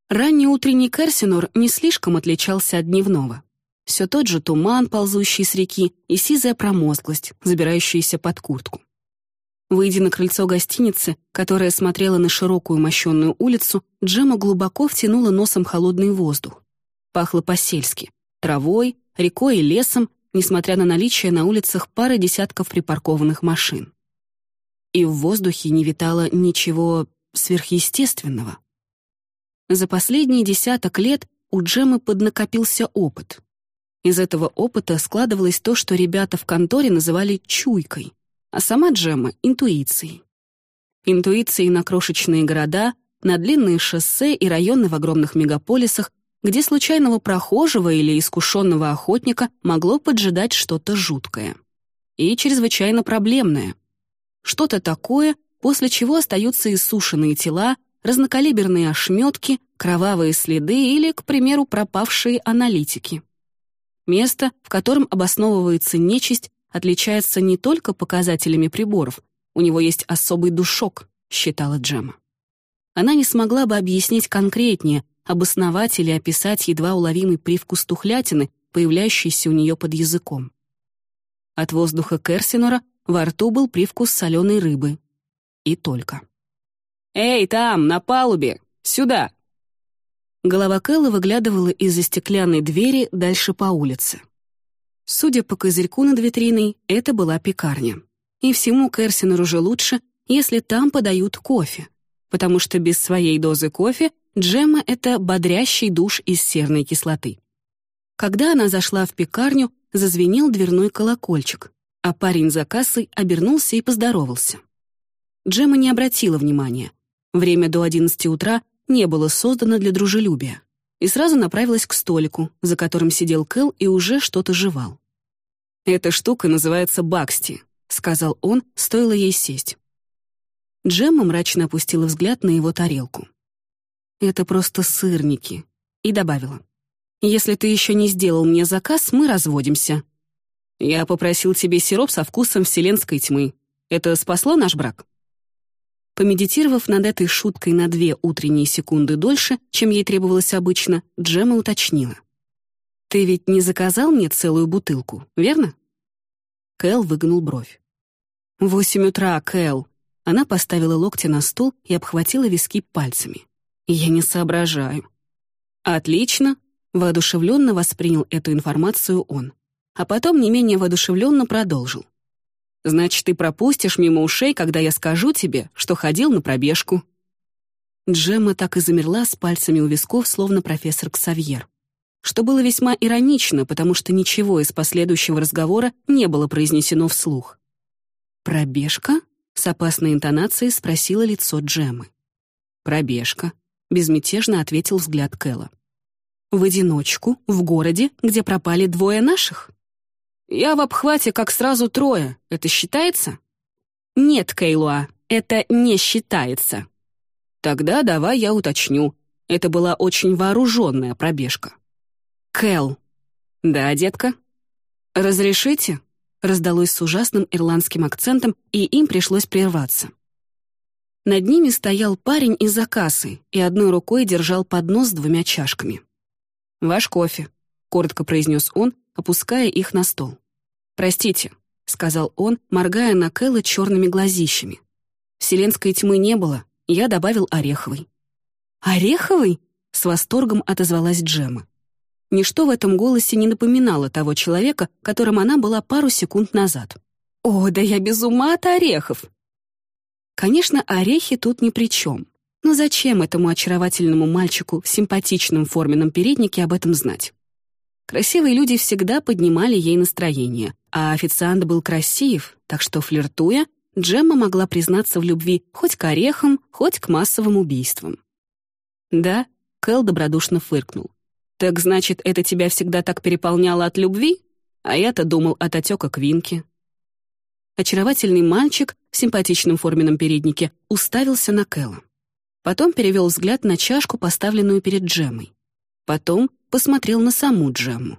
Speaker 2: Ранний утренний Керсинор не слишком отличался от дневного. Все тот же туман, ползущий с реки, и сизая промозглость, забирающаяся под куртку. Выйдя на крыльцо гостиницы, которая смотрела на широкую мощенную улицу, Джема глубоко втянула носом холодный воздух. Пахло по-сельски — травой, рекой и лесом, несмотря на наличие на улицах пары десятков припаркованных машин. И в воздухе не витало ничего сверхъестественного. За последние десяток лет у Джемы поднакопился опыт. Из этого опыта складывалось то, что ребята в конторе называли «чуйкой», а сама Джемма — интуицией. Интуицией на крошечные города, на длинные шоссе и районы в огромных мегаполисах, где случайного прохожего или искушенного охотника могло поджидать что-то жуткое. И чрезвычайно проблемное. Что-то такое, после чего остаются иссушенные тела, разнокалиберные ошметки, кровавые следы или, к примеру, пропавшие аналитики. Место, в котором обосновывается нечисть, отличается не только показателями приборов. у него есть особый душок, считала Джема. Она не смогла бы объяснить конкретнее, обосновать или описать едва уловимый привкус тухлятины, появляющийся у нее под языком. От воздуха Керсинора во рту был привкус соленой рыбы. И только. «Эй, там, на палубе! Сюда!» Голова Кэлла выглядывала из-за стеклянной двери дальше по улице. Судя по козырьку над витриной, это была пекарня. И всему Керсинеру уже лучше, если там подают кофе, потому что без своей дозы кофе джема — это бодрящий душ из серной кислоты. Когда она зашла в пекарню, зазвенел дверной колокольчик, а парень за кассой обернулся и поздоровался. Джема не обратила внимания. Время до 11 утра не было создано для дружелюбия. И сразу направилась к столику, за которым сидел Кэл и уже что-то жевал. «Эта штука называется Баксти», — сказал он, стоило ей сесть. Джемма мрачно опустила взгляд на его тарелку. «Это просто сырники», и добавила. «Если ты еще не сделал мне заказ, мы разводимся». «Я попросил тебе сироп со вкусом вселенской тьмы. Это спасло наш брак?» Помедитировав над этой шуткой на две утренние секунды дольше, чем ей требовалось обычно, Джема уточнила. «Ты ведь не заказал мне целую бутылку, верно?» Кэл выгнул бровь. «Восемь утра, Кэл!» Она поставила локти на стол и обхватила виски пальцами. «Я не соображаю». «Отлично!» — воодушевленно воспринял эту информацию он. А потом не менее воодушевленно продолжил. Значит, ты пропустишь мимо ушей, когда я скажу тебе, что ходил на пробежку». Джемма так и замерла с пальцами у висков, словно профессор Ксавьер. Что было весьма иронично, потому что ничего из последующего разговора не было произнесено вслух. «Пробежка?» — с опасной интонацией спросила лицо Джеммы. «Пробежка», — безмятежно ответил взгляд Кэлла. «В одиночку, в городе, где пропали двое наших?» Я в обхвате как сразу трое. Это считается? Нет, Кейлуа, это не считается. Тогда давай я уточню. Это была очень вооруженная пробежка. Кэл. Да, детка? Разрешите? Раздалось с ужасным ирландским акцентом, и им пришлось прерваться. Над ними стоял парень из-за кассы и одной рукой держал поднос с двумя чашками. «Ваш кофе», — коротко произнес он, опуская их на стол. «Простите», — сказал он, моргая на Кэлла черными глазищами. «Вселенской тьмы не было, я добавил ореховый». «Ореховый?» — с восторгом отозвалась Джема. Ничто в этом голосе не напоминало того человека, которым она была пару секунд назад. «О, да я без ума от орехов!» Конечно, орехи тут ни при чем. Но зачем этому очаровательному мальчику в симпатичном форменном переднике об этом знать? Красивые люди всегда поднимали ей настроение, а официант был красив, так что, флиртуя, Джемма могла признаться в любви хоть к орехам, хоть к массовым убийствам. «Да», — Кэл добродушно фыркнул. «Так значит, это тебя всегда так переполняло от любви? А я-то думал от отека Квинки». Очаровательный мальчик в симпатичном форменном переднике уставился на Кэла. Потом перевел взгляд на чашку, поставленную перед Джемой. Потом посмотрел на саму Джемму.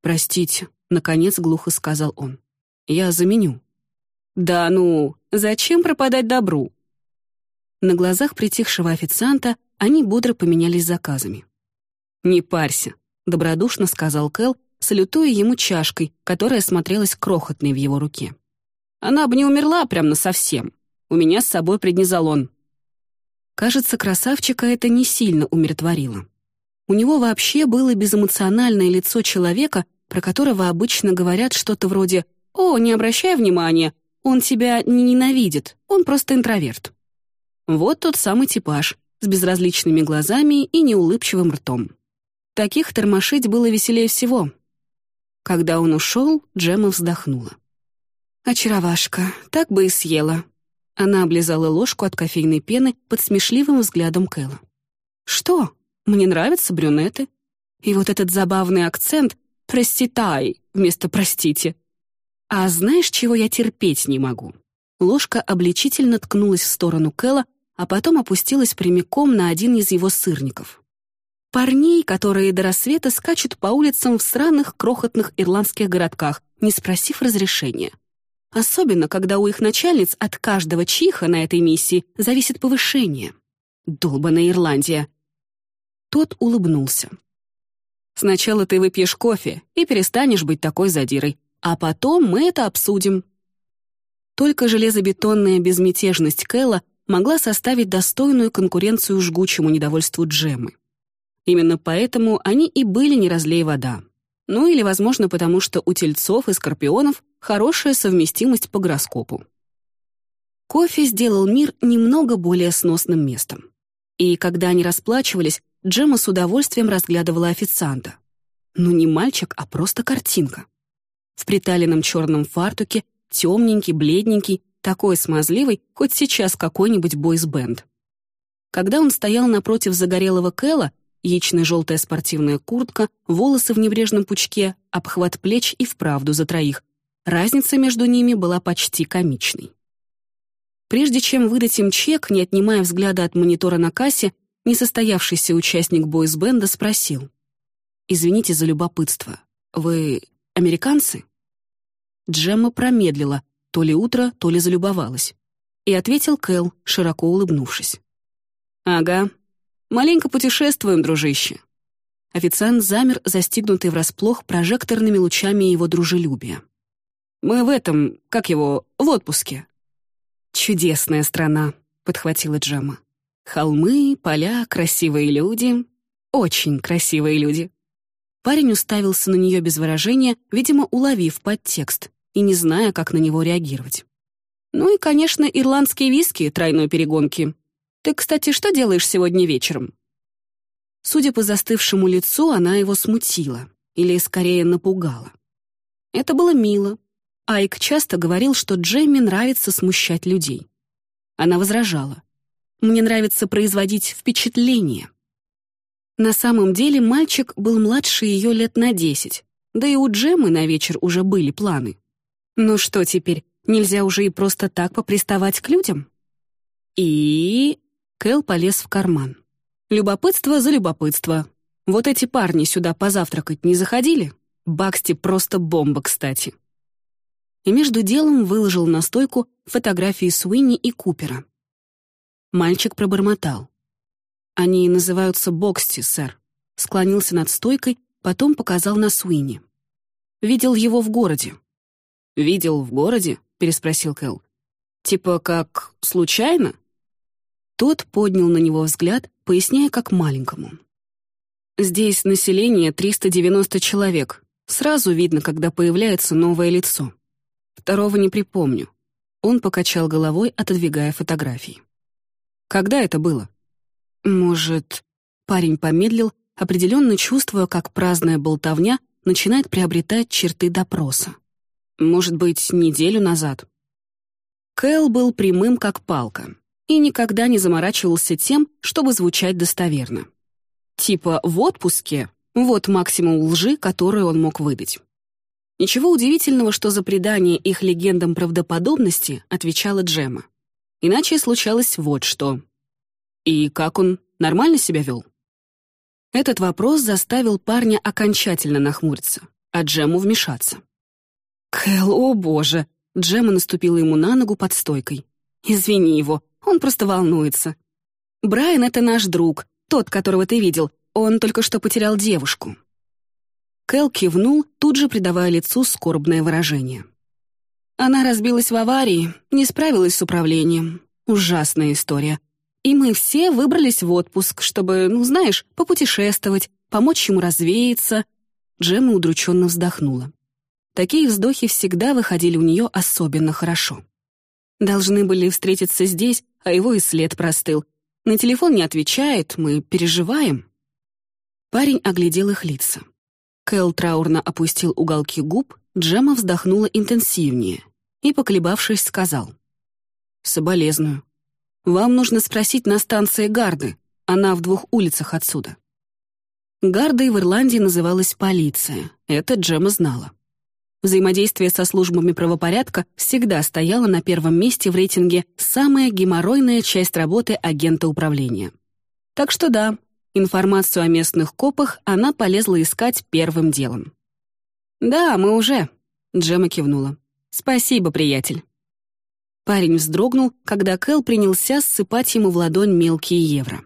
Speaker 2: «Простите», — наконец глухо сказал он. «Я заменю». «Да ну, зачем пропадать добру?» На глазах притихшего официанта они бодро поменялись заказами. «Не парься», — добродушно сказал Кэл, салютуя ему чашкой, которая смотрелась крохотной в его руке. «Она бы не умерла прям насовсем. У меня с собой преднизолон». Кажется, красавчика это не сильно умиротворило. У него вообще было безэмоциональное лицо человека, про которого обычно говорят что-то вроде «О, не обращай внимания, он тебя не ненавидит, он просто интроверт». Вот тот самый типаж, с безразличными глазами и неулыбчивым ртом. Таких тормошить было веселее всего. Когда он ушел, Джема вздохнула. «Очаровашка, так бы и съела». Она облизала ложку от кофейной пены под смешливым взглядом Кэлла. «Что?» Мне нравятся брюнеты. И вот этот забавный акцент «проститай» вместо «простите». А знаешь, чего я терпеть не могу? Ложка обличительно ткнулась в сторону Кэлла, а потом опустилась прямиком на один из его сырников. Парней, которые до рассвета скачут по улицам в странных крохотных ирландских городках, не спросив разрешения. Особенно, когда у их начальниц от каждого чиха на этой миссии зависит повышение. Долбаная Ирландия. Тот улыбнулся. «Сначала ты выпьешь кофе и перестанешь быть такой задирой, а потом мы это обсудим». Только железобетонная безмятежность Кэлла могла составить достойную конкуренцию жгучему недовольству Джеммы. Именно поэтому они и были не разлей вода. Ну или, возможно, потому что у тельцов и скорпионов хорошая совместимость по гороскопу. Кофе сделал мир немного более сносным местом. И когда они расплачивались, Джемма с удовольствием разглядывала официанта. Ну не мальчик, а просто картинка. В приталенном черном фартуке, темненький, бледненький, такой смазливый, хоть сейчас какой-нибудь бойсбенд. Когда он стоял напротив загорелого Кэла, яично-желтая спортивная куртка, волосы в небрежном пучке, обхват плеч и вправду за троих. Разница между ними была почти комичной. Прежде чем выдать им чек, не отнимая взгляда от монитора на кассе, несостоявшийся участник бойсбенда спросил. «Извините за любопытство. Вы американцы?» Джемма промедлила, то ли утро, то ли залюбовалась. И ответил Кэл, широко улыбнувшись. «Ага, Маленько путешествуем, дружище». Официант замер, застигнутый врасплох прожекторными лучами его дружелюбия. «Мы в этом, как его, в отпуске». «Чудесная страна», — подхватила Джема. «Холмы, поля, красивые люди. Очень красивые люди». Парень уставился на нее без выражения, видимо, уловив подтекст и не зная, как на него реагировать. Ну и, конечно, ирландские виски тройной перегонки. Ты, кстати, что делаешь сегодня вечером?» Судя по застывшему лицу, она его смутила, или скорее напугала. Это было мило. Айк часто говорил, что Джемми нравится смущать людей. Она возражала. «Мне нравится производить впечатление». На самом деле мальчик был младше ее лет на десять, да и у Джеммы на вечер уже были планы. Ну что теперь, нельзя уже и просто так поприставать к людям? И Кэл полез в карман. Любопытство за любопытство. Вот эти парни сюда позавтракать не заходили? Баксти просто бомба, кстати. И между делом выложил на стойку фотографии Суини и Купера. Мальчик пробормотал. «Они называются Боксти, сэр». Склонился над стойкой, потом показал на Суини. «Видел его в городе». «Видел в городе?» — переспросил Кэл. «Типа как случайно?» Тот поднял на него взгляд, поясняя как маленькому. «Здесь население 390 человек. Сразу видно, когда появляется новое лицо. Второго не припомню». Он покачал головой, отодвигая фотографии. «Когда это было?» «Может...» Парень помедлил, определенно чувствуя, как праздная болтовня начинает приобретать черты допроса. «Может быть, неделю назад?» Кэл был прямым, как палка и никогда не заморачивался тем, чтобы звучать достоверно. Типа в отпуске — вот максимум лжи, которую он мог выдать. Ничего удивительного, что за придание их легендам правдоподобности отвечала Джема. Иначе случалось вот что. И как он нормально себя вел? Этот вопрос заставил парня окончательно нахмуриться, а Джему вмешаться. «Кэл, о боже!» Джема наступила ему на ногу под стойкой. «Извини его, он просто волнуется. Брайан — это наш друг, тот, которого ты видел. Он только что потерял девушку». Кэл кивнул, тут же придавая лицу скорбное выражение. Она разбилась в аварии, не справилась с управлением. Ужасная история. И мы все выбрались в отпуск, чтобы, ну, знаешь, попутешествовать, помочь ему развеяться. Джемма удрученно вздохнула. Такие вздохи всегда выходили у нее особенно хорошо. Должны были встретиться здесь, а его и след простыл. На телефон не отвечает, мы переживаем. Парень оглядел их лица. Кэл траурно опустил уголки губ, Джема вздохнула интенсивнее и, поколебавшись, сказал. «Соболезную. Вам нужно спросить на станции Гарды. Она в двух улицах отсюда». Гардой в Ирландии называлась полиция. Это Джема знала. Взаимодействие со службами правопорядка всегда стояло на первом месте в рейтинге «самая геморройная часть работы агента управления». Так что да, информацию о местных копах она полезла искать первым делом. «Да, мы уже», — Джема кивнула. «Спасибо, приятель». Парень вздрогнул, когда Кэл принялся ссыпать ему в ладонь мелкие евро.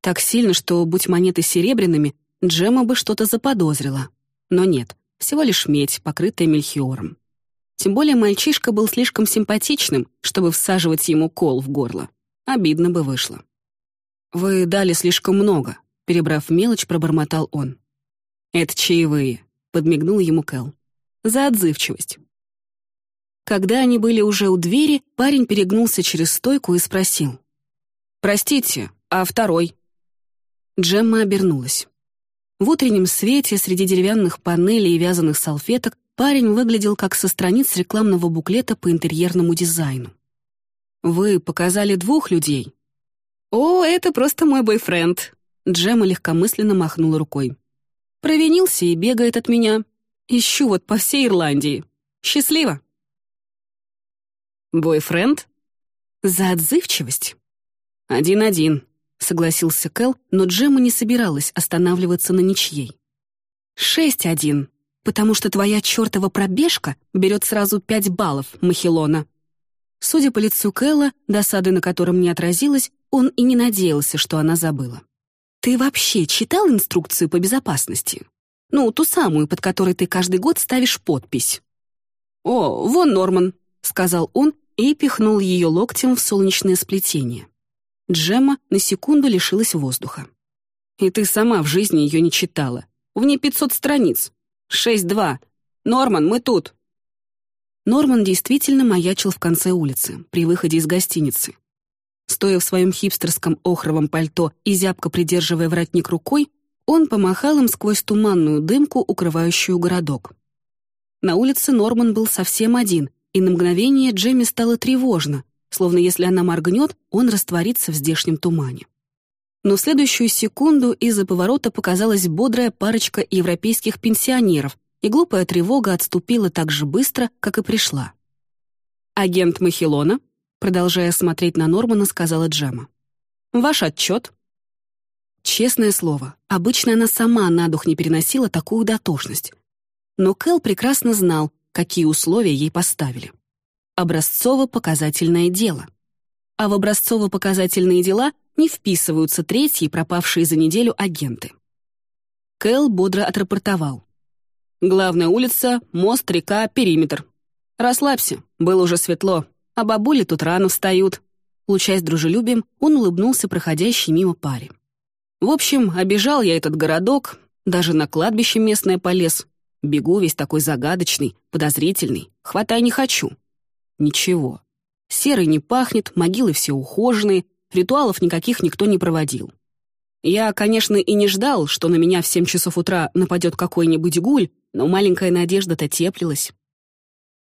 Speaker 2: Так сильно, что, будь монеты серебряными, Джема бы что-то заподозрила. Но нет, всего лишь медь, покрытая мельхиором. Тем более мальчишка был слишком симпатичным, чтобы всаживать ему кол в горло. Обидно бы вышло. «Вы дали слишком много», — перебрав мелочь, пробормотал он. «Это чаевые», — подмигнул ему Кэл. «За отзывчивость». Когда они были уже у двери, парень перегнулся через стойку и спросил. «Простите, а второй?» Джемма обернулась. В утреннем свете среди деревянных панелей и вязаных салфеток парень выглядел как со страниц рекламного буклета по интерьерному дизайну. «Вы показали двух людей?» «О, это просто мой бойфренд», — Джемма легкомысленно махнула рукой. «Провинился и бегает от меня. Ищу вот по всей Ирландии. Счастливо!» «Бойфренд?» «За отзывчивость?» «Один-один», — согласился Кэл, но Джемма не собиралась останавливаться на ничьей. «Шесть-один, потому что твоя чертова пробежка берет сразу пять баллов, Махилона». Судя по лицу Кэлла, досады на котором не отразилось, он и не надеялся, что она забыла. «Ты вообще читал инструкцию по безопасности? Ну, ту самую, под которой ты каждый год ставишь подпись». «О, вон Норман», — сказал он и пихнул ее локтем в солнечное сплетение. Джемма на секунду лишилась воздуха. «И ты сама в жизни ее не читала. В ней 500 страниц. 6-2. Норман, мы тут!» Норман действительно маячил в конце улицы, при выходе из гостиницы. Стоя в своем хипстерском охровом пальто и зябко придерживая воротник рукой, он помахал им сквозь туманную дымку, укрывающую городок. На улице Норман был совсем один, и на мгновение Джемми стало тревожно, словно если она моргнет, он растворится в здешнем тумане. Но в следующую секунду из-за поворота показалась бодрая парочка европейских пенсионеров, и глупая тревога отступила так же быстро, как и пришла. «Агент Махилона», продолжая смотреть на Нормана, сказала Джема. «Ваш отчет?» Честное слово, обычно она сама на дух не переносила такую дотошность. Но Кэл прекрасно знал, какие условия ей поставили. Образцово-показательное дело. А в образцово-показательные дела не вписываются третьи, пропавшие за неделю агенты. Кэл бодро отрапортовал. «Главная улица, мост, река, периметр. Расслабься, было уже светло, а бабули тут рано встают». Лучаясь дружелюбием, он улыбнулся проходящей мимо паре. «В общем, обижал я этот городок, даже на кладбище местное полез. Бегу весь такой загадочный, подозрительный, хватай не хочу». Ничего. Серый не пахнет, могилы все ухоженные, ритуалов никаких никто не проводил. Я, конечно, и не ждал, что на меня в семь часов утра нападет какой-нибудь гуль, но маленькая надежда-то теплилась.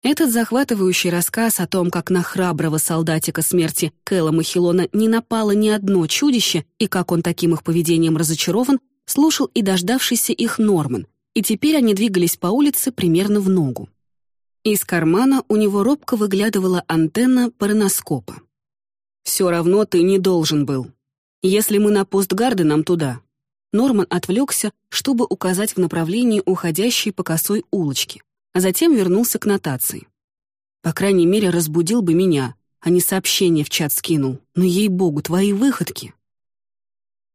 Speaker 2: Этот захватывающий рассказ о том, как на храброго солдатика смерти Кэлла Махилона не напало ни одно чудище и как он таким их поведением разочарован, слушал и дождавшийся их Норман, и теперь они двигались по улице примерно в ногу. Из кармана у него робко выглядывала антенна параноскопа. «Все равно ты не должен был. Если мы на постгарды, нам туда». Норман отвлекся, чтобы указать в направлении уходящей по косой улочки, а затем вернулся к нотации. По крайней мере, разбудил бы меня, а не сообщение в чат скинул. Но, ей-богу, твои выходки.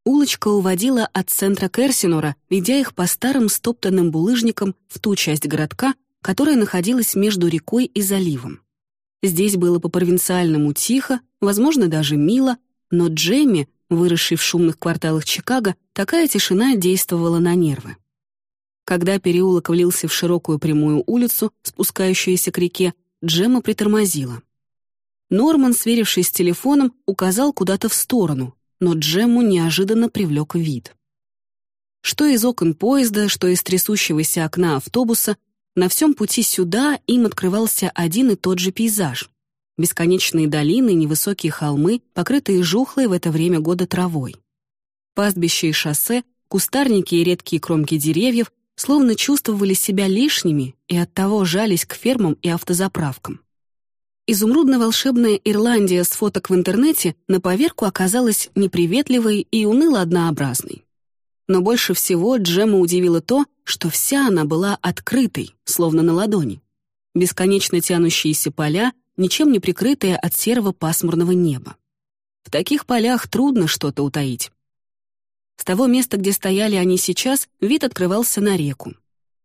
Speaker 2: Улочка уводила от центра Керсинора, ведя их по старым стоптанным булыжникам в ту часть городка, которая находилась между рекой и заливом. Здесь было по-провинциальному тихо, возможно, даже мило, но Джемми, выросший в шумных кварталах Чикаго, такая тишина действовала на нервы. Когда переулок влился в широкую прямую улицу, спускающуюся к реке, Джемма притормозила. Норман, сверившись с телефоном, указал куда-то в сторону, но Джемму неожиданно привлек вид. Что из окон поезда, что из трясущегося окна автобуса, на всем пути сюда им открывался один и тот же пейзаж. Бесконечные долины, невысокие холмы, покрытые жухлой в это время года травой. Пастбище и шоссе, кустарники и редкие кромки деревьев, словно чувствовали себя лишними и оттого жались к фермам и автозаправкам. Изумрудно-волшебная Ирландия с фоток в интернете на поверку оказалась неприветливой и уныло-однообразной. Но больше всего Джема удивило то, что вся она была открытой, словно на ладони. бесконечно тянущиеся поля, ничем не прикрытые от серого пасмурного неба. В таких полях трудно что-то утаить. С того места, где стояли они сейчас, вид открывался на реку.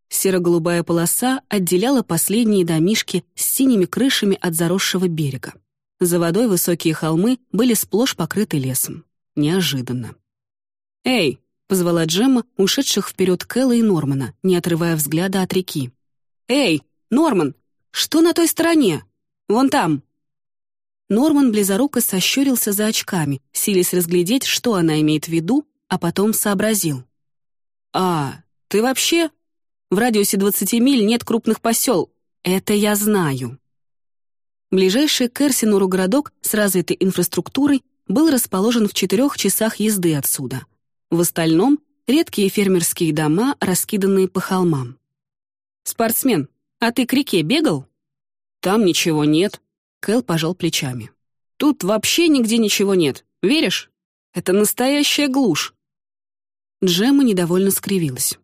Speaker 2: Серо-голубая полоса отделяла последние домишки с синими крышами от заросшего берега. За водой высокие холмы были сплошь покрыты лесом. Неожиданно. «Эй!» — позвала Джемма, ушедших вперед Кэлла и Нормана, не отрывая взгляда от реки. «Эй, Норман, что на той стороне? Вон там!» Норман близоруко сощурился за очками, силясь разглядеть, что она имеет в виду, а потом сообразил. «А, ты вообще? В радиусе 20 миль нет крупных посел. Это я знаю». Ближайший к Эрсинуру городок с развитой инфраструктурой был расположен в четырех часах езды отсюда. В остальном — редкие фермерские дома, раскиданные по холмам. «Спортсмен, а ты к реке бегал?» «Там ничего нет», — Кэл пожал плечами. «Тут вообще нигде ничего нет, веришь? Это настоящая глушь. Джема недовольно скривилась.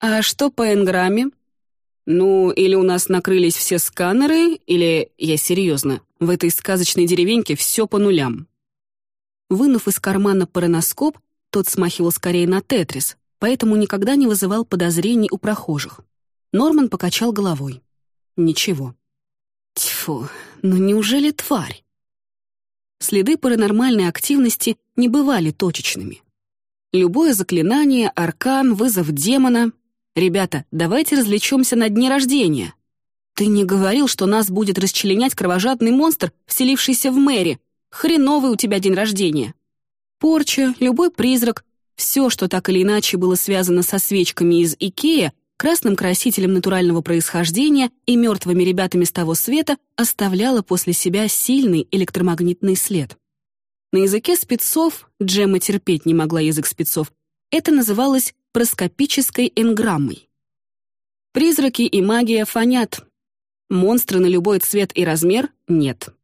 Speaker 2: «А что по энграмме?» «Ну, или у нас накрылись все сканеры, или, я серьезно, в этой сказочной деревеньке все по нулям». Вынув из кармана параноскоп, тот смахивал скорее на тетрис, поэтому никогда не вызывал подозрений у прохожих. Норман покачал головой. «Ничего». Тьфу, ну неужели тварь? Следы паранормальной активности не бывали точечными. Любое заклинание, аркан, вызов демона. Ребята, давайте развлечемся на дне рождения. Ты не говорил, что нас будет расчленять кровожадный монстр, вселившийся в Мэри. Хреновый у тебя день рождения. Порча, любой призрак, все, что так или иначе было связано со свечками из Икея, красным красителем натурального происхождения и мертвыми ребятами с того света, оставляло после себя сильный электромагнитный след. На языке спецов, Джемма терпеть не могла язык спецов, это называлось проскопической энграммой. Призраки и магия фонят. Монстры на любой цвет и размер — нет.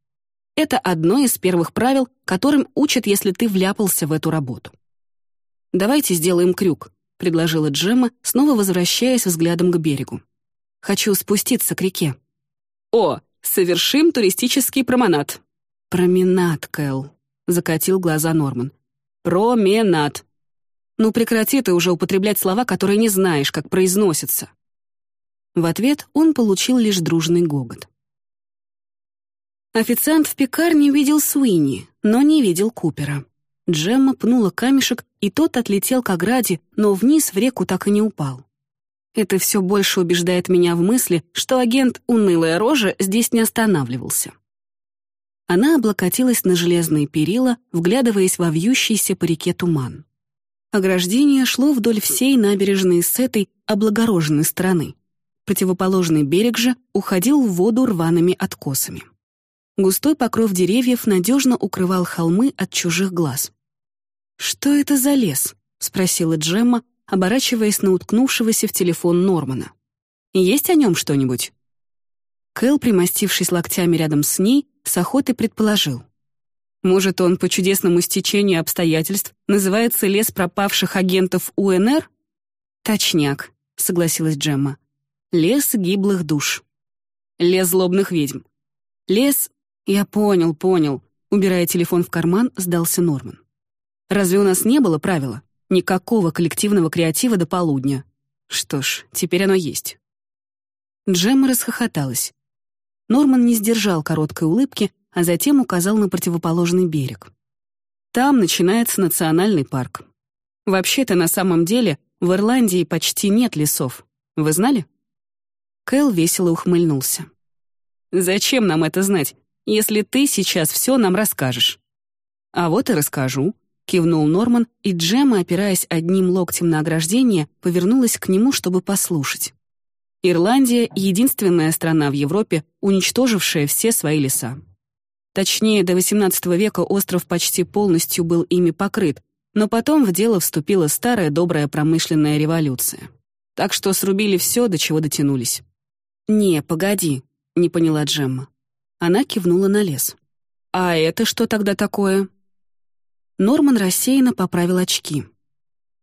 Speaker 2: Это одно из первых правил, которым учат, если ты вляпался в эту работу. «Давайте сделаем крюк», — предложила Джемма, снова возвращаясь взглядом к берегу. «Хочу спуститься к реке». «О, совершим туристический променад». «Променад, Кэл», — закатил глаза Норман. «Променад». «Ну прекрати ты уже употреблять слова, которые не знаешь, как произносятся». В ответ он получил лишь дружный гогот. Официант в пекарне видел Суини, но не видел Купера. Джемма пнула камешек, и тот отлетел к ограде, но вниз в реку так и не упал. Это все больше убеждает меня в мысли, что агент «Унылая рожа» здесь не останавливался. Она облокотилась на железные перила, вглядываясь во вьющийся по реке туман. Ограждение шло вдоль всей набережной с этой облагороженной стороны. Противоположный берег же уходил в воду рваными откосами. Густой покров деревьев надежно укрывал холмы от чужих глаз. «Что это за лес?» — спросила Джемма, оборачиваясь на уткнувшегося в телефон Нормана. «Есть о нем что-нибудь?» Кэл, примостившись локтями рядом с ней, с охотой предположил. Может, он по чудесному стечению обстоятельств называется «Лес пропавших агентов УНР»? «Точняк», — согласилась Джемма. «Лес гиблых душ». «Лес злобных ведьм». «Лес...» «Я понял, понял», — убирая телефон в карман, сдался Норман. «Разве у нас не было правила? Никакого коллективного креатива до полудня. Что ж, теперь оно есть». Джемма расхохоталась. Норман не сдержал короткой улыбки, а затем указал на противоположный берег. Там начинается национальный парк. Вообще-то, на самом деле, в Ирландии почти нет лесов. Вы знали? Кэл весело ухмыльнулся. «Зачем нам это знать, если ты сейчас все нам расскажешь?» «А вот и расскажу», — кивнул Норман, и Джема, опираясь одним локтем на ограждение, повернулась к нему, чтобы послушать. Ирландия — единственная страна в Европе, уничтожившая все свои леса. Точнее, до XVIII века остров почти полностью был ими покрыт, но потом в дело вступила старая добрая промышленная революция. Так что срубили все, до чего дотянулись. «Не, погоди», — не поняла Джемма. Она кивнула на лес. «А это что тогда такое?» Норман рассеянно поправил очки.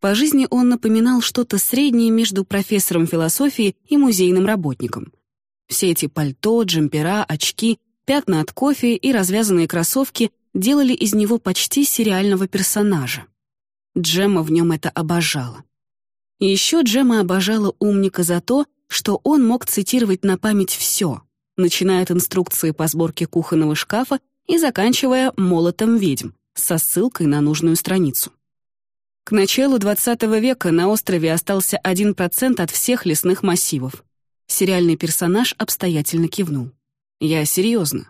Speaker 2: По жизни он напоминал что-то среднее между профессором философии и музейным работником. Все эти пальто, джемпера, очки, пятна от кофе и развязанные кроссовки делали из него почти сериального персонажа. Джемма в нем это обожала. Еще Джемма обожала умника за то, что он мог цитировать на память все, начиная от инструкции по сборке кухонного шкафа и заканчивая «молотом ведьм» со ссылкой на нужную страницу. К началу XX века на острове остался 1% от всех лесных массивов. Сериальный персонаж обстоятельно кивнул. «Я серьезно.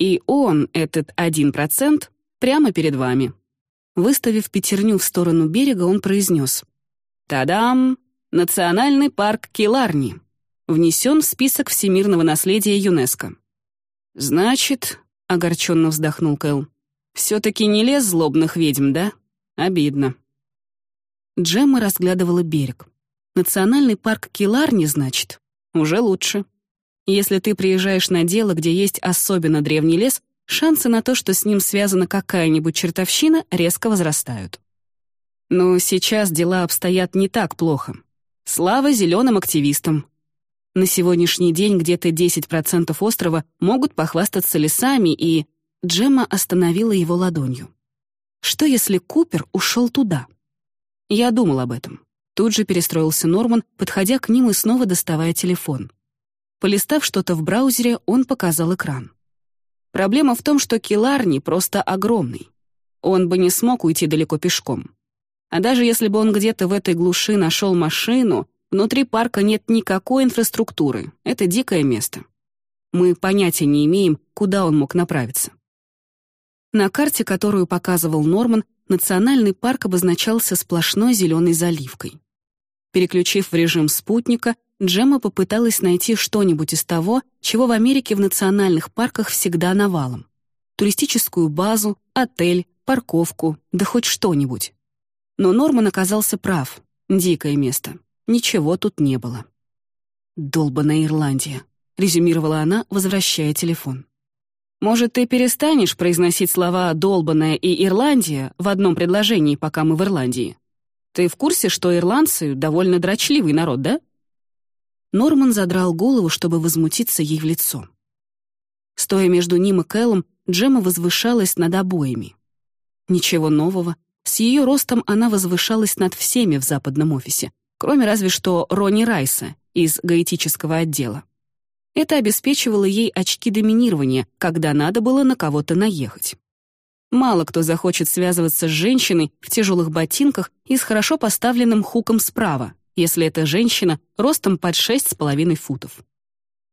Speaker 2: И он, этот 1%, прямо перед вами». Выставив пятерню в сторону берега, он произнес. «Та-дам! Национальный парк Киларни. Внесен в список всемирного наследия ЮНЕСКО». «Значит», — огорченно вздохнул Кэл, «все-таки не лес злобных ведьм, да? Обидно». Джемма разглядывала берег. Национальный парк Киларни, значит, уже лучше. Если ты приезжаешь на дело, где есть особенно древний лес, шансы на то, что с ним связана какая-нибудь чертовщина, резко возрастают. Но сейчас дела обстоят не так плохо. Слава зеленым активистам. На сегодняшний день где-то 10% острова могут похвастаться лесами, и Джемма остановила его ладонью. Что если Купер ушел туда? Я думал об этом. Тут же перестроился Норман, подходя к ним и снова доставая телефон. Полистав что-то в браузере, он показал экран. Проблема в том, что Киларни просто огромный. Он бы не смог уйти далеко пешком. А даже если бы он где-то в этой глуши нашел машину, внутри парка нет никакой инфраструктуры. Это дикое место. Мы понятия не имеем, куда он мог направиться. На карте, которую показывал Норман, национальный парк обозначался сплошной зеленой заливкой. Переключив в режим спутника, Джемма попыталась найти что-нибудь из того, чего в Америке в национальных парках всегда навалом. Туристическую базу, отель, парковку, да хоть что-нибудь. Но Норман оказался прав. Дикое место. Ничего тут не было. «Долбаная Ирландия», — резюмировала она, возвращая телефон. Может, ты перестанешь произносить слова «долбанная» и «Ирландия» в одном предложении, пока мы в Ирландии? Ты в курсе, что ирландцы — довольно дрочливый народ, да?» Норман задрал голову, чтобы возмутиться ей в лицо. Стоя между ним и Кэллом, Джема возвышалась над обоими. Ничего нового. С ее ростом она возвышалась над всеми в западном офисе, кроме разве что Ронни Райса из гаэтического отдела. Это обеспечивало ей очки доминирования, когда надо было на кого-то наехать. Мало кто захочет связываться с женщиной в тяжелых ботинках и с хорошо поставленным хуком справа, если эта женщина ростом под шесть с половиной футов.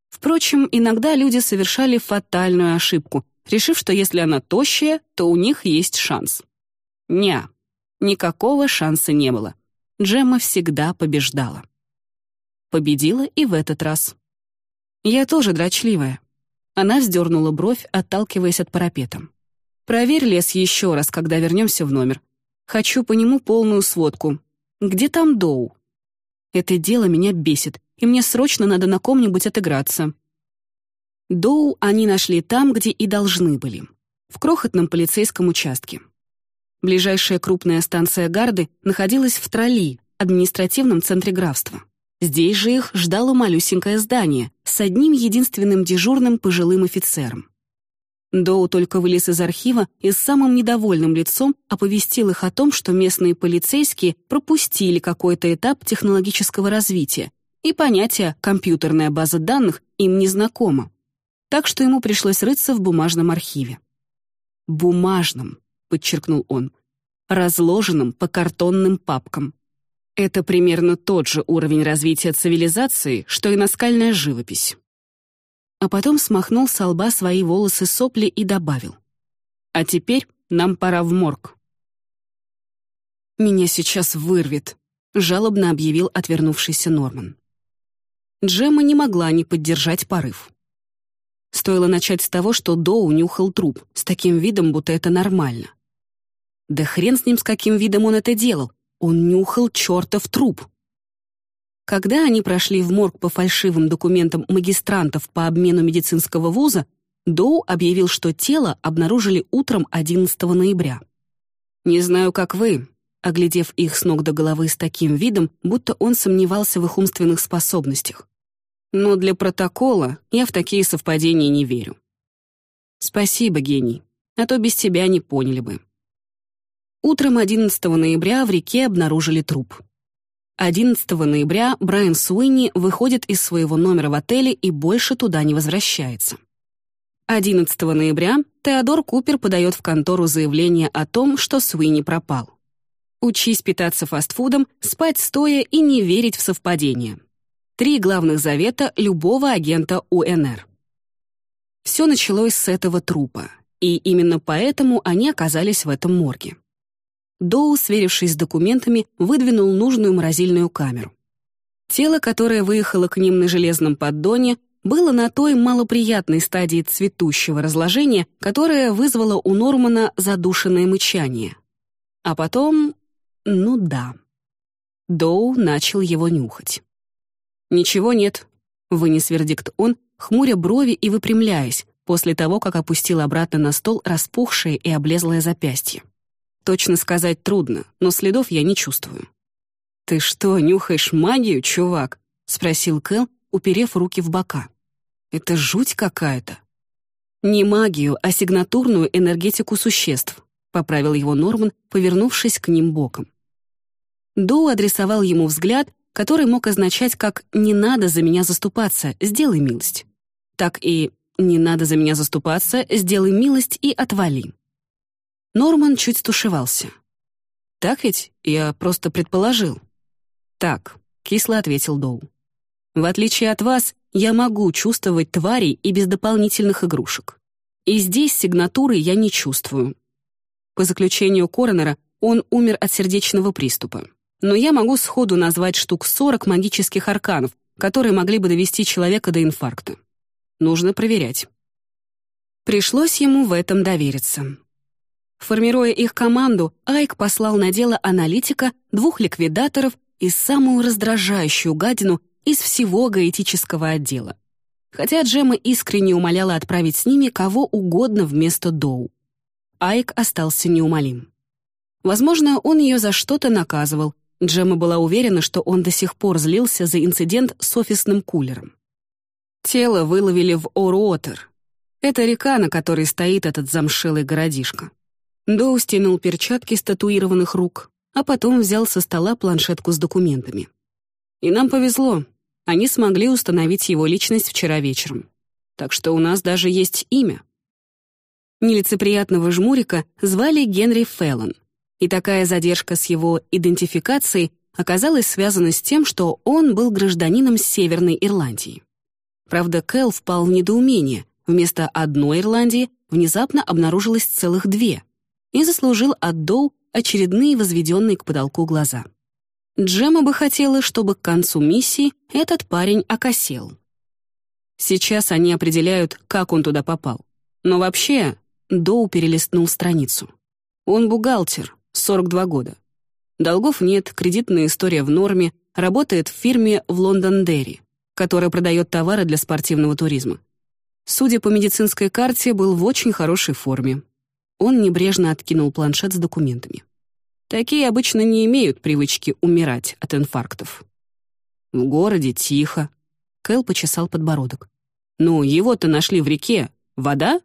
Speaker 2: Впрочем, иногда люди совершали фатальную ошибку, решив, что если она тощая, то у них есть шанс. Ня, никакого шанса не было. Джемма всегда побеждала. Победила и в этот раз. «Я тоже дрочливая». Она вздернула бровь, отталкиваясь от парапета. «Проверь лес еще раз, когда вернемся в номер. Хочу по нему полную сводку. Где там Доу?» «Это дело меня бесит, и мне срочно надо на ком-нибудь отыграться». Доу они нашли там, где и должны были. В крохотном полицейском участке. Ближайшая крупная станция гарды находилась в Тролли, административном центре графства. Здесь же их ждало малюсенькое здание с одним единственным дежурным пожилым офицером. Доу только вылез из архива и с самым недовольным лицом оповестил их о том, что местные полицейские пропустили какой-то этап технологического развития, и понятие «компьютерная база данных» им не знакомо. Так что ему пришлось рыться в бумажном архиве. «Бумажном», — подчеркнул он, — «разложенном по картонным папкам». Это примерно тот же уровень развития цивилизации, что и наскальная живопись. А потом смахнул с лба свои волосы сопли и добавил. «А теперь нам пора в морг». «Меня сейчас вырвет», — жалобно объявил отвернувшийся Норман. Джемма не могла не поддержать порыв. Стоило начать с того, что Доу нюхал труп, с таким видом, будто это нормально. Да хрен с ним, с каким видом он это делал, он нюхал чертов труп. Когда они прошли в морг по фальшивым документам магистрантов по обмену медицинского вуза, Доу объявил, что тело обнаружили утром 11 ноября. «Не знаю, как вы», оглядев их с ног до головы с таким видом, будто он сомневался в их умственных способностях. Но для протокола я в такие совпадения не верю. Спасибо, гений, а то без тебя не поняли бы. Утром 11 ноября в реке обнаружили труп. 11 ноября Брайан Суини выходит из своего номера в отеле и больше туда не возвращается. 11 ноября Теодор Купер подает в контору заявление о том, что Суини пропал. Учись питаться фастфудом, спать стоя и не верить в совпадения. Три главных завета любого агента УНР. Все началось с этого трупа, и именно поэтому они оказались в этом морге. Доу, сверившись с документами, выдвинул нужную морозильную камеру. Тело, которое выехало к ним на железном поддоне, было на той малоприятной стадии цветущего разложения, которая вызвала у Нормана задушенное мычание. А потом... ну да. Доу начал его нюхать. «Ничего нет», — вынес вердикт он, хмуря брови и выпрямляясь, после того, как опустил обратно на стол распухшее и облезлое запястье. Точно сказать трудно, но следов я не чувствую. «Ты что, нюхаешь магию, чувак?» — спросил Кэл, уперев руки в бока. «Это жуть какая-то». «Не магию, а сигнатурную энергетику существ», — поправил его Норман, повернувшись к ним боком. Доу адресовал ему взгляд, который мог означать как «не надо за меня заступаться, сделай милость», так и «не надо за меня заступаться, сделай милость и отвали». Норман чуть стушевался. «Так ведь? Я просто предположил». «Так», — кисло ответил Доу. «В отличие от вас, я могу чувствовать тварей и без дополнительных игрушек. И здесь сигнатуры я не чувствую. По заключению коронера, он умер от сердечного приступа. Но я могу сходу назвать штук 40 магических арканов, которые могли бы довести человека до инфаркта. Нужно проверять». Пришлось ему в этом довериться. Формируя их команду, Айк послал на дело аналитика, двух ликвидаторов и самую раздражающую гадину из всего гаэтического отдела. Хотя Джема искренне умоляла отправить с ними кого угодно вместо Доу. Айк остался неумолим. Возможно, он ее за что-то наказывал. Джема была уверена, что он до сих пор злился за инцидент с офисным кулером. Тело выловили в Оруотер. Это река, на которой стоит этот замшелый городишко. Доу стянул перчатки с татуированных рук, а потом взял со стола планшетку с документами. И нам повезло. Они смогли установить его личность вчера вечером. Так что у нас даже есть имя. Нелицеприятного жмурика звали Генри Феллон, и такая задержка с его идентификацией оказалась связана с тем, что он был гражданином Северной Ирландии. Правда, Кэл впал в недоумение. Вместо одной Ирландии внезапно обнаружилось целых две — и заслужил от Доу очередные возведенные к потолку глаза. Джема бы хотела, чтобы к концу миссии этот парень окосел. Сейчас они определяют, как он туда попал. Но вообще, Доу перелистнул страницу. Он бухгалтер, 42 года. Долгов нет, кредитная история в норме, работает в фирме в Лондон-Дерри, которая продает товары для спортивного туризма. Судя по медицинской карте, был в очень хорошей форме, он небрежно откинул планшет с документами. Такие обычно не имеют привычки умирать от инфарктов. В городе тихо. Кэл почесал подбородок. «Ну, его-то нашли в реке. Вода?»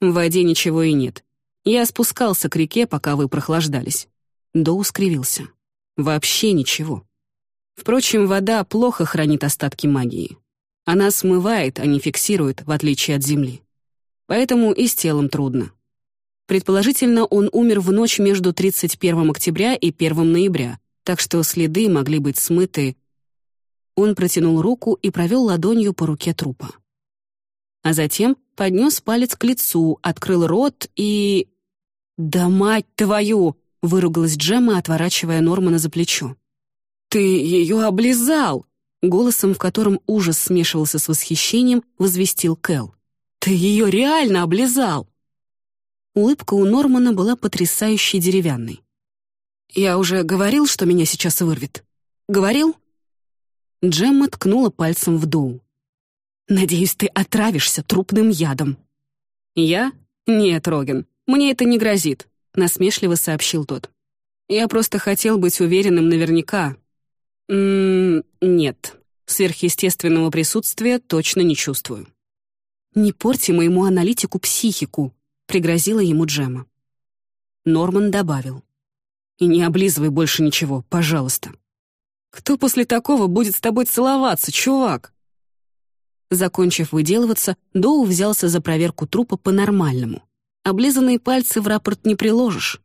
Speaker 2: «В воде ничего и нет. Я спускался к реке, пока вы прохлаждались». Доу скривился. «Вообще ничего. Впрочем, вода плохо хранит остатки магии. Она смывает, а не фиксирует, в отличие от земли. Поэтому и с телом трудно. Предположительно, он умер в ночь между 31 октября и 1 ноября, так что следы могли быть смыты. Он протянул руку и провел ладонью по руке трупа. А затем поднес палец к лицу, открыл рот и... «Да мать твою!» — выругалась Джемма, отворачивая Нормана за плечо. «Ты ее облизал!» Голосом, в котором ужас смешивался с восхищением, возвестил Кэл. «Ты ее реально облизал!» Улыбка у Нормана была потрясающе деревянной. «Я уже говорил, что меня сейчас вырвет. Говорил?» Джемма ткнула пальцем в Доу. «Надеюсь, ты отравишься трупным ядом». «Я? Нет, Роген, мне это не грозит», — насмешливо сообщил тот. «Я просто хотел быть уверенным наверняка». «Ммм, нет. Сверхъестественного присутствия точно не чувствую. «Не порти моему аналитику психику», — пригрозила ему Джема. Норман добавил. «И не облизывай больше ничего, пожалуйста». «Кто после такого будет с тобой целоваться, чувак?» Закончив выделываться, Доу взялся за проверку трупа по-нормальному. Облизанные пальцы в рапорт не приложишь.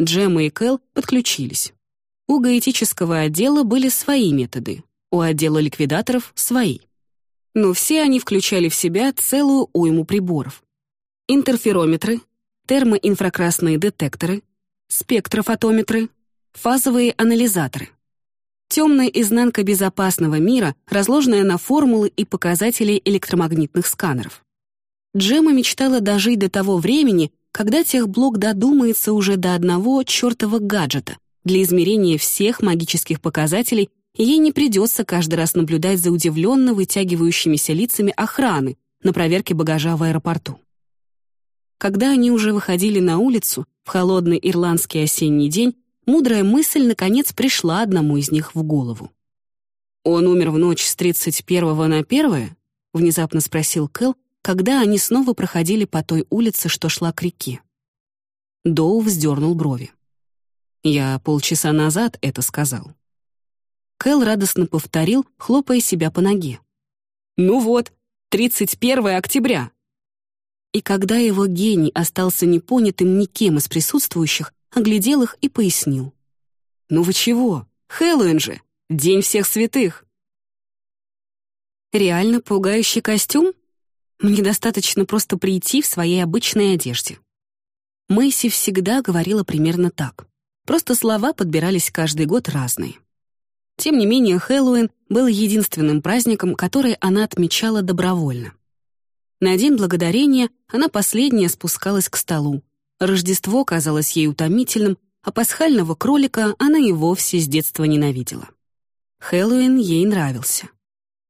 Speaker 2: Джема и Кэл подключились. У гаэтического отдела были свои методы, у отдела ликвидаторов — свои. Но все они включали в себя целую уйму приборов. Интерферометры, термоинфракрасные детекторы, спектрофотометры, фазовые анализаторы. Темная изнанка безопасного мира, разложенная на формулы и показатели электромагнитных сканеров. Джема мечтала дожить до того времени, когда техблок додумается уже до одного чертова гаджета для измерения всех магических показателей, ей не придется каждый раз наблюдать за удивленно вытягивающимися лицами охраны на проверке багажа в аэропорту. Когда они уже выходили на улицу, в холодный ирландский осенний день, мудрая мысль наконец пришла одному из них в голову. «Он умер в ночь с 31 на 1 внезапно спросил Кэл, когда они снова проходили по той улице, что шла к реке. Доу вздернул брови. «Я полчаса назад это сказал». Кэл радостно повторил, хлопая себя по ноге. «Ну вот, 31 октября!» И когда его гений остался непонятым никем из присутствующих, оглядел их и пояснил. «Ну вы чего? Хэллоуин же! День всех святых!» «Реально пугающий костюм?» Мне достаточно просто прийти в своей обычной одежде. Мэйси всегда говорила примерно так. Просто слова подбирались каждый год разные. Тем не менее, Хэллоуин был единственным праздником, который она отмечала добровольно. На День Благодарения она последняя спускалась к столу. Рождество казалось ей утомительным, а пасхального кролика она и вовсе с детства ненавидела. Хэллоуин ей нравился.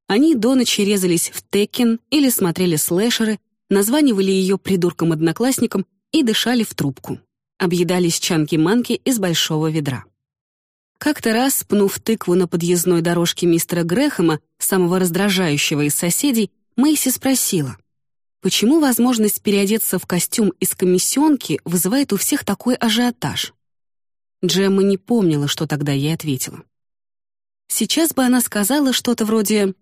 Speaker 2: Они до ночи резались в Теккен или смотрели слэшеры, названивали ее придурком-одноклассником и дышали в трубку. Объедались чанки-манки из большого ведра. Как-то раз, пнув тыкву на подъездной дорожке мистера Грэхэма, самого раздражающего из соседей, Мэйси спросила, почему возможность переодеться в костюм из комиссионки вызывает у всех такой ажиотаж? Джемма не помнила, что тогда ей ответила. Сейчас бы она сказала что-то вроде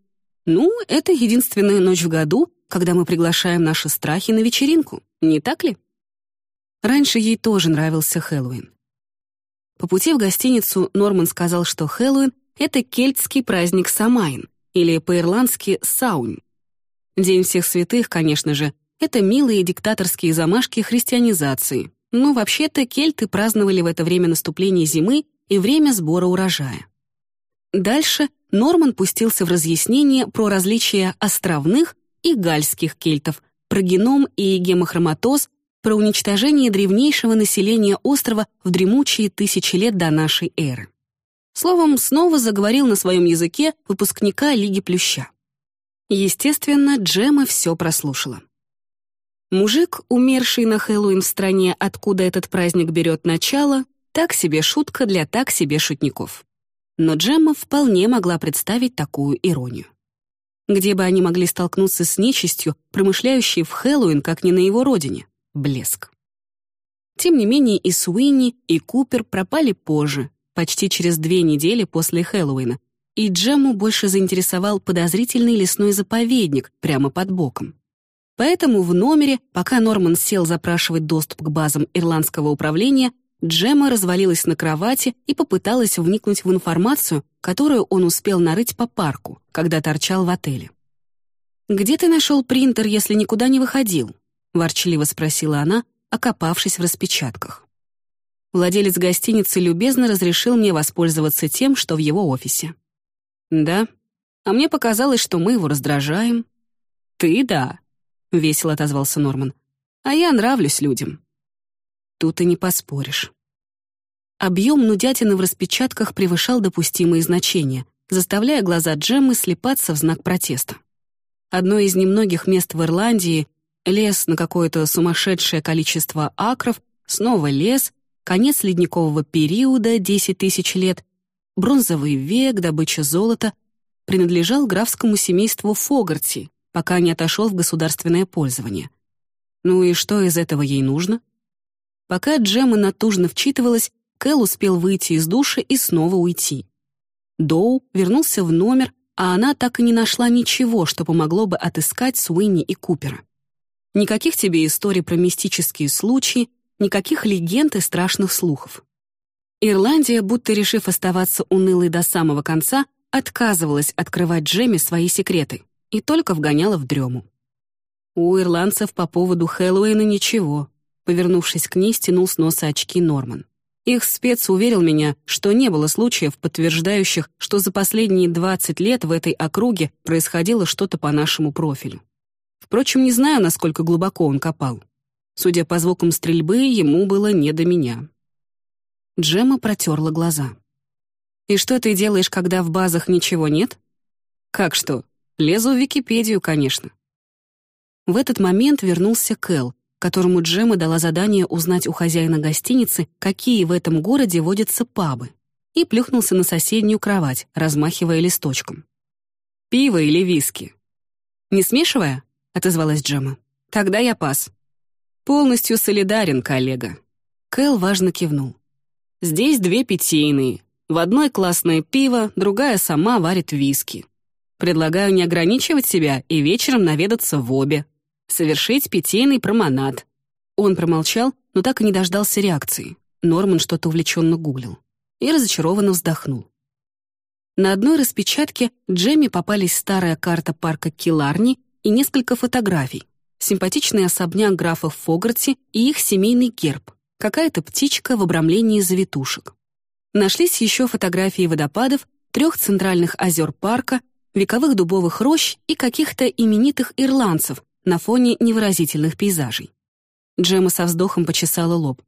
Speaker 2: ну, это единственная ночь в году, когда мы приглашаем наши страхи на вечеринку, не так ли? Раньше ей тоже нравился Хэллоуин. По пути в гостиницу Норман сказал, что Хэллоуин — это кельтский праздник Самайн, или по-ирландски Саунь. День всех святых, конечно же, это милые диктаторские замашки христианизации. Но вообще-то кельты праздновали в это время наступления зимы и время сбора урожая. Дальше Норман пустился в разъяснение про различия островных и гальских кельтов, про геном и гемохроматоз, про уничтожение древнейшего населения острова в дремучие тысячи лет до нашей эры. Словом, снова заговорил на своем языке выпускника Лиги Плюща. Естественно, Джема все прослушала. Мужик, умерший на Хэллоуин в стране, откуда этот праздник берет начало, так себе шутка для так себе шутников но Джемма вполне могла представить такую иронию. Где бы они могли столкнуться с нечистью, промышляющей в Хэллоуин, как не на его родине? Блеск. Тем не менее и Суинни, и Купер пропали позже, почти через две недели после Хэллоуина, и Джему больше заинтересовал подозрительный лесной заповедник прямо под боком. Поэтому в номере, пока Норман сел запрашивать доступ к базам ирландского управления, Джема развалилась на кровати и попыталась вникнуть в информацию, которую он успел нарыть по парку, когда торчал в отеле. «Где ты нашел принтер, если никуда не выходил?» — ворчливо спросила она, окопавшись в распечатках. Владелец гостиницы любезно разрешил мне воспользоваться тем, что в его офисе. «Да? А мне показалось, что мы его раздражаем». «Ты — да», — весело отозвался Норман. «А я нравлюсь людям». Тут и не поспоришь. Объем нудятины в распечатках превышал допустимые значения, заставляя глаза Джеммы слепаться в знак протеста. Одно из немногих мест в Ирландии — лес на какое-то сумасшедшее количество акров, снова лес, конец ледникового периода, 10 тысяч лет, бронзовый век, добыча золота. принадлежал графскому семейству Фогарти, пока не отошел в государственное пользование. Ну и что из этого ей нужно? Пока Джема натужно вчитывалась, Кэл успел выйти из души и снова уйти. Доу вернулся в номер, а она так и не нашла ничего, что помогло бы отыскать Суини и Купера. Никаких тебе историй про мистические случаи, никаких легенд и страшных слухов. Ирландия, будто решив оставаться унылой до самого конца, отказывалась открывать Джемми свои секреты и только вгоняла в дрему. У ирландцев по поводу Хэллоуина ничего. Повернувшись к ней, стянул с носа очки Норман. Их спец уверил меня, что не было случаев, подтверждающих, что за последние 20 лет в этой округе происходило что-то по нашему профилю. Впрочем, не знаю, насколько глубоко он копал. Судя по звукам стрельбы, ему было не до меня. Джема протерла глаза. «И что ты делаешь, когда в базах ничего нет?» «Как что? Лезу в Википедию, конечно». В этот момент вернулся Кэл, которому Джема дала задание узнать у хозяина гостиницы, какие в этом городе водятся пабы, и плюхнулся на соседнюю кровать, размахивая листочком. «Пиво или виски?» «Не смешивая?» — отозвалась Джема. «Тогда я пас». «Полностью солидарен, коллега». Кэл важно кивнул. «Здесь две питейные. В одной классное пиво, другая сама варит виски. Предлагаю не ограничивать себя и вечером наведаться в обе совершить питейный променад». Он промолчал, но так и не дождался реакции. Норман что-то увлеченно гуглил. И разочарованно вздохнул. На одной распечатке Джемми попались старая карта парка Киларни и несколько фотографий. Симпатичный особняк графов Фогарти и их семейный герб. Какая-то птичка в обрамлении завитушек. Нашлись еще фотографии водопадов, трех центральных озер парка, вековых дубовых рощ и каких-то именитых ирландцев, на фоне невыразительных пейзажей. Джема со вздохом почесала лоб.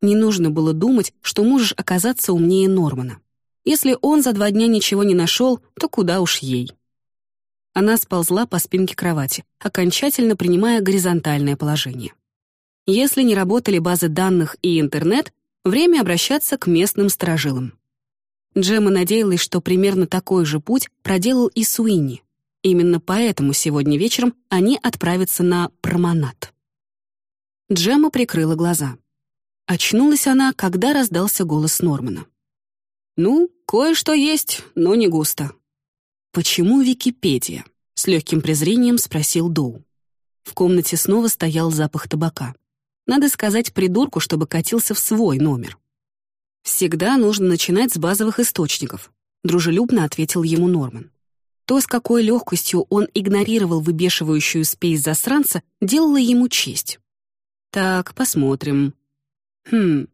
Speaker 2: Не нужно было думать, что можешь оказаться умнее Нормана. Если он за два дня ничего не нашел, то куда уж ей. Она сползла по спинке кровати, окончательно принимая горизонтальное положение. Если не работали базы данных и интернет, время обращаться к местным сторожилам. Джема надеялась, что примерно такой же путь проделал и Суини. Именно поэтому сегодня вечером они отправятся на променад. Джема прикрыла глаза. Очнулась она, когда раздался голос Нормана. «Ну, кое-что есть, но не густо». «Почему Википедия?» — с легким презрением спросил Доу. В комнате снова стоял запах табака. Надо сказать придурку, чтобы катился в свой номер. «Всегда нужно начинать с базовых источников», — дружелюбно ответил ему Норман. То, с какой легкостью он игнорировал выбешивающую спесь засранца, делало ему честь. Так, посмотрим. Хм,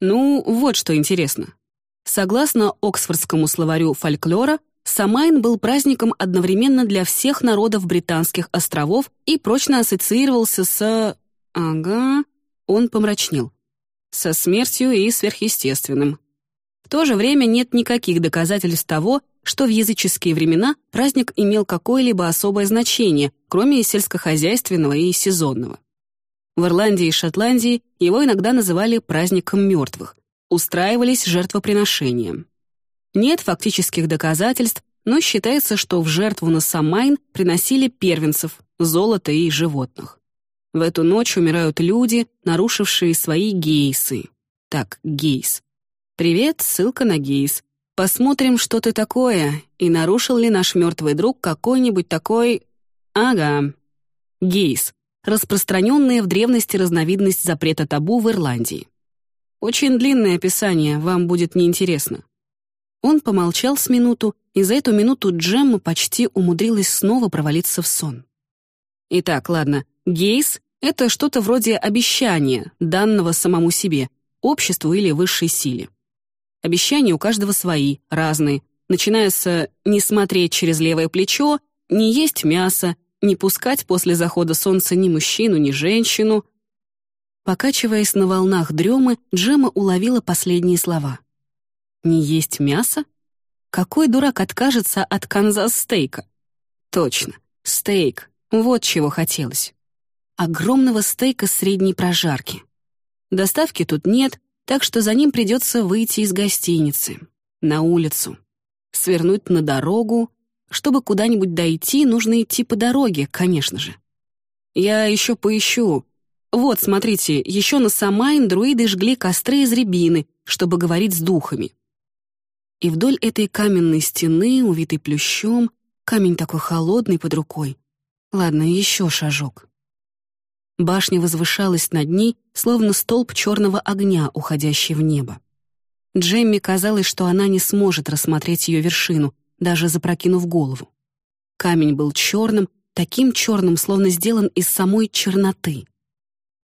Speaker 2: ну, вот что интересно. Согласно Оксфордскому словарю фольклора, Самайн был праздником одновременно для всех народов британских островов и прочно ассоциировался с... Ага, он помрачнел. Со смертью и сверхъестественным. В то же время нет никаких доказательств того, что в языческие времена праздник имел какое-либо особое значение, кроме сельскохозяйственного и сезонного. В Ирландии и Шотландии его иногда называли праздником мертвых, устраивались жертвоприношения. Нет фактических доказательств, но считается, что в жертву на Самайн приносили первенцев, золото и животных. В эту ночь умирают люди, нарушившие свои гейсы. Так, гейс. Привет, ссылка на гейс. Посмотрим, что ты такое, и нарушил ли наш мертвый друг какой-нибудь такой... Ага. Гейс. Распространенная в древности разновидность запрета табу в Ирландии. Очень длинное описание, вам будет неинтересно. Он помолчал с минуту, и за эту минуту Джемма почти умудрилась снова провалиться в сон. Итак, ладно, гейс — это что-то вроде обещания, данного самому себе, обществу или высшей силе. Обещания у каждого свои, разные, начиная с «не смотреть через левое плечо», «не есть мясо», «не пускать после захода солнца ни мужчину, ни женщину». Покачиваясь на волнах дремы, Джема уловила последние слова. «Не есть мясо? Какой дурак откажется от канзас-стейка?» «Точно, стейк, вот чего хотелось. Огромного стейка средней прожарки. Доставки тут нет, так что за ним придется выйти из гостиницы, на улицу, свернуть на дорогу, Чтобы куда-нибудь дойти, нужно идти по дороге, конечно же. Я еще поищу. Вот, смотрите, еще на Самайн друиды жгли костры из рябины, чтобы говорить с духами. И вдоль этой каменной стены, увитой плющом, камень такой холодный под рукой. Ладно, еще шажок. Башня возвышалась над ней, словно столб черного огня, уходящий в небо. Джемми казалось, что она не сможет рассмотреть ее вершину, даже запрокинув голову. Камень был черным, таким черным, словно сделан из самой черноты.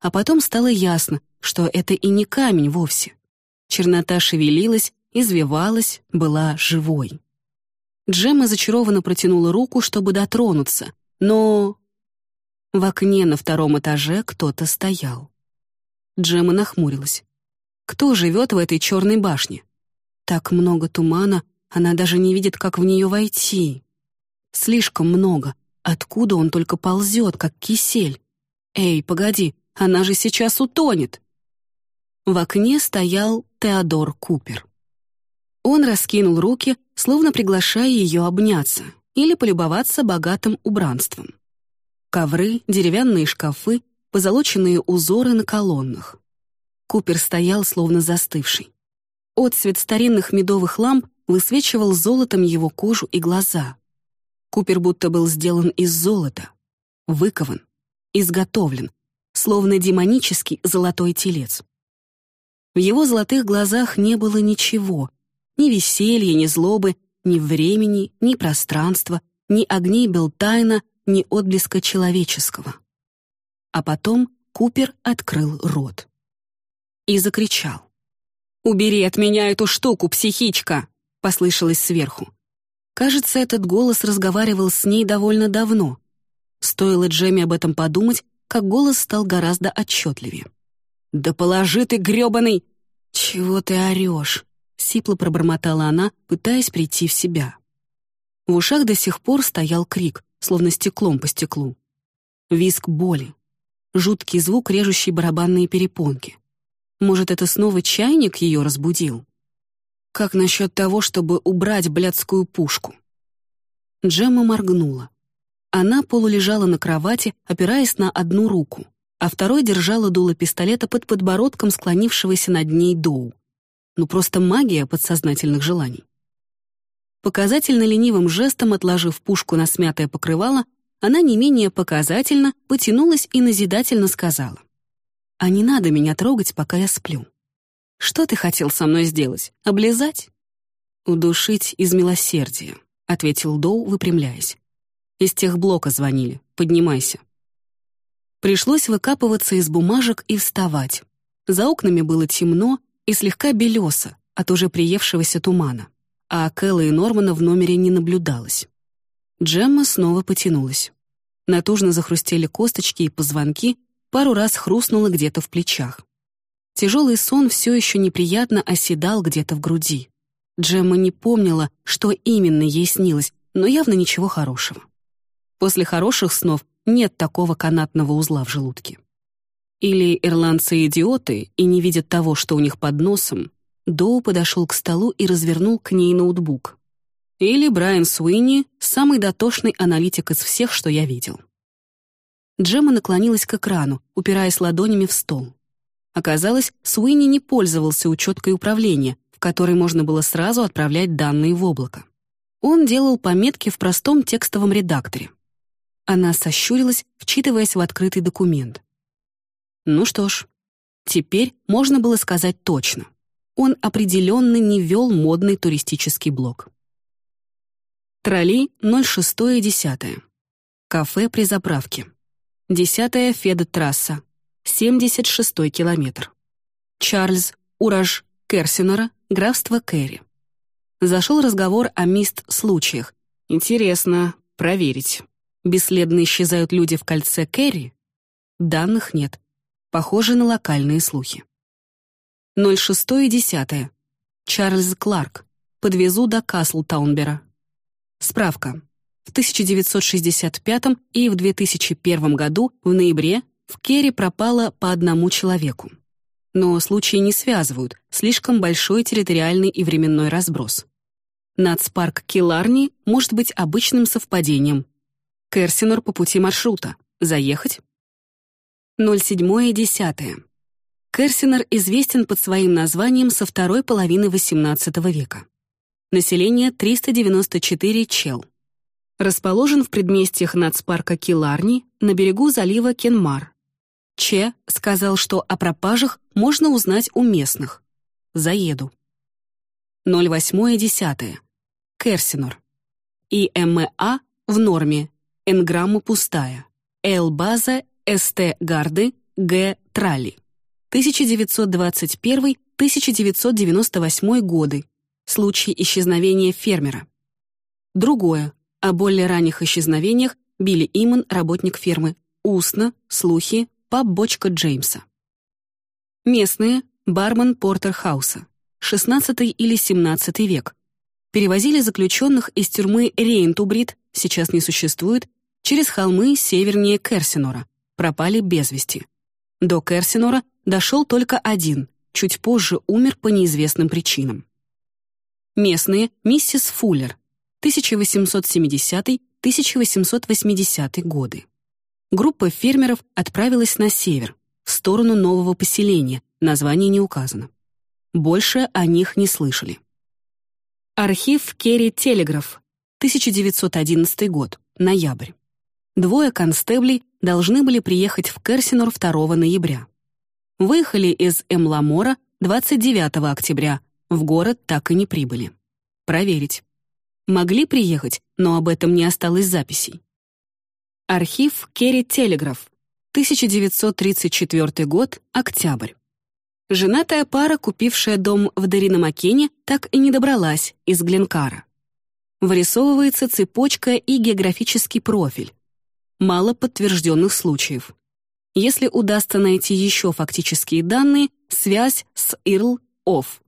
Speaker 2: А потом стало ясно, что это и не камень вовсе. Чернота шевелилась, извивалась, была живой. Джемма зачарованно протянула руку, чтобы дотронуться, но... В окне на втором этаже кто-то стоял. Джемма нахмурилась. Кто живет в этой черной башне? Так много тумана, она даже не видит, как в нее войти. Слишком много. Откуда он только ползет, как кисель? Эй, погоди, она же сейчас утонет. В окне стоял Теодор Купер. Он раскинул руки, словно приглашая ее обняться или полюбоваться богатым убранством. Ковры, деревянные шкафы, позолоченные узоры на колоннах. Купер стоял, словно застывший. Отцвет старинных медовых ламп высвечивал золотом его кожу и глаза. Купер будто был сделан из золота, выкован, изготовлен, словно демонический золотой телец. В его золотых глазах не было ничего, ни веселья, ни злобы, ни времени, ни пространства, ни огней Белтайна, ни отблеска человеческого. А потом Купер открыл рот. И закричал. «Убери от меня эту штуку, психичка!» послышалось сверху. Кажется, этот голос разговаривал с ней довольно давно. Стоило Джемми об этом подумать, как голос стал гораздо отчетливее. «Да положи ты, грёбаный!» «Чего ты орёшь?» — сипло пробормотала она, пытаясь прийти в себя. В ушах до сих пор стоял крик, словно стеклом по стеклу. Виск боли. Жуткий звук, режущий барабанные перепонки. Может, это снова чайник ее разбудил? Как насчет того, чтобы убрать блядскую пушку? Джемма моргнула. Она полулежала на кровати, опираясь на одну руку, а второй держала дуло пистолета под подбородком склонившегося над ней Доу. Ну просто магия подсознательных желаний. Показательно ленивым жестом отложив пушку на смятое покрывало, она не менее показательно потянулась и назидательно сказала. «А не надо меня трогать, пока я сплю». Что ты хотел со мной сделать? Облизать?» «Удушить из милосердия», — ответил Доу, выпрямляясь. «Из тех блока звонили. Поднимайся». Пришлось выкапываться из бумажек и вставать. За окнами было темно и слегка белесо от уже приевшегося тумана, а Кэлла и Нормана в номере не наблюдалось. Джемма снова потянулась. Натужно захрустели косточки и позвонки, пару раз хрустнуло где-то в плечах. Тяжелый сон все еще неприятно оседал где-то в груди. Джемма не помнила, что именно ей снилось, но явно ничего хорошего. После хороших снов нет такого канатного узла в желудке. Или ирландцы идиоты и не видят того, что у них под носом, Доу подошел к столу и развернул к ней ноутбук. Или Брайан Суини — самый дотошный аналитик из всех, что я видел. Джемма наклонилась к экрану, упираясь ладонями в стол. Оказалось, Суини не пользовался учеткой управления, в которой можно было сразу отправлять данные в облако. Он делал пометки в простом текстовом редакторе. Она сощурилась, вчитываясь в открытый документ. Ну что ж, теперь можно было сказать точно. Он определенно не вел модный туристический блог. Тролли 06.10. Кафе при заправке. 10 Феда-трасса. 76-й километр. Чарльз, ураж Керсинера, графство Керри. Зашел разговор о мист-случаях. Интересно, проверить. Бесследно исчезают люди в кольце Керри? Данных нет. Похоже на локальные слухи. 06.10. Чарльз Кларк. Подвезу до Каслтаунбера. Справка. В 1965 и в 2001 году в ноябре в Керри пропало по одному человеку. Но случаи не связывают, слишком большой территориальный и временной разброс. Нацпарк Киларни может быть обычным совпадением. Керсинор по пути маршрута. Заехать? 07.10. Керсинор известен под своим названием со второй половины XVIII века. Население 394 чел. Расположен в предместьях нацпарка Киларни на берегу залива Кенмар. Че сказал, что о пропажах можно узнать у местных. Заеду. 08.10. Керсинор. ИМА в норме. Энграмма пустая. Л-база СТ Гарды Г. Тралли. 1921-1998 годы. Случай исчезновения фермера. Другое. О более ранних исчезновениях Билли Иман, работник фермы. Устно, слухи, паб «Бочка Джеймса». Местные — бармен Портерхауса. 16 или 17 век. Перевозили заключенных из тюрьмы Рейнтубрид, сейчас не существует, через холмы севернее Керсинора. Пропали без вести. До Керсинора дошел только один, чуть позже умер по неизвестным причинам. Местные — миссис Фуллер, 1870-1880 годы. Группа фермеров отправилась на север, в сторону нового поселения, название не указано. Больше о них не слышали. Архив Керри Телеграф, 1911 год, ноябрь. Двое констеблей должны были приехать в Керсинор 2 ноября. Выехали из Эмламора 29 октября, в город так и не прибыли. Проверить. Могли приехать, но об этом не осталось записей. Архив Керри Телеграф, 1934 год, октябрь. Женатая пара, купившая дом в Даринамакене, так и не добралась из Гленкара. Вырисовывается цепочка и географический профиль. Мало подтвержденных случаев. Если удастся найти еще фактические данные, связь с ИРЛ ОФ.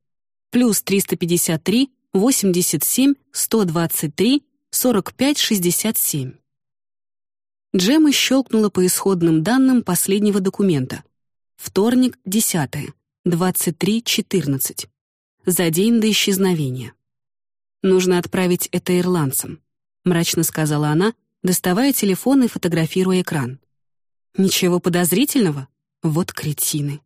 Speaker 2: Плюс 353 87 123 45 67. Джема щелкнула по исходным данным последнего документа. Вторник, 10 23.14. За день до исчезновения. «Нужно отправить это ирландцам», — мрачно сказала она, доставая телефон и фотографируя экран. «Ничего подозрительного? Вот кретины».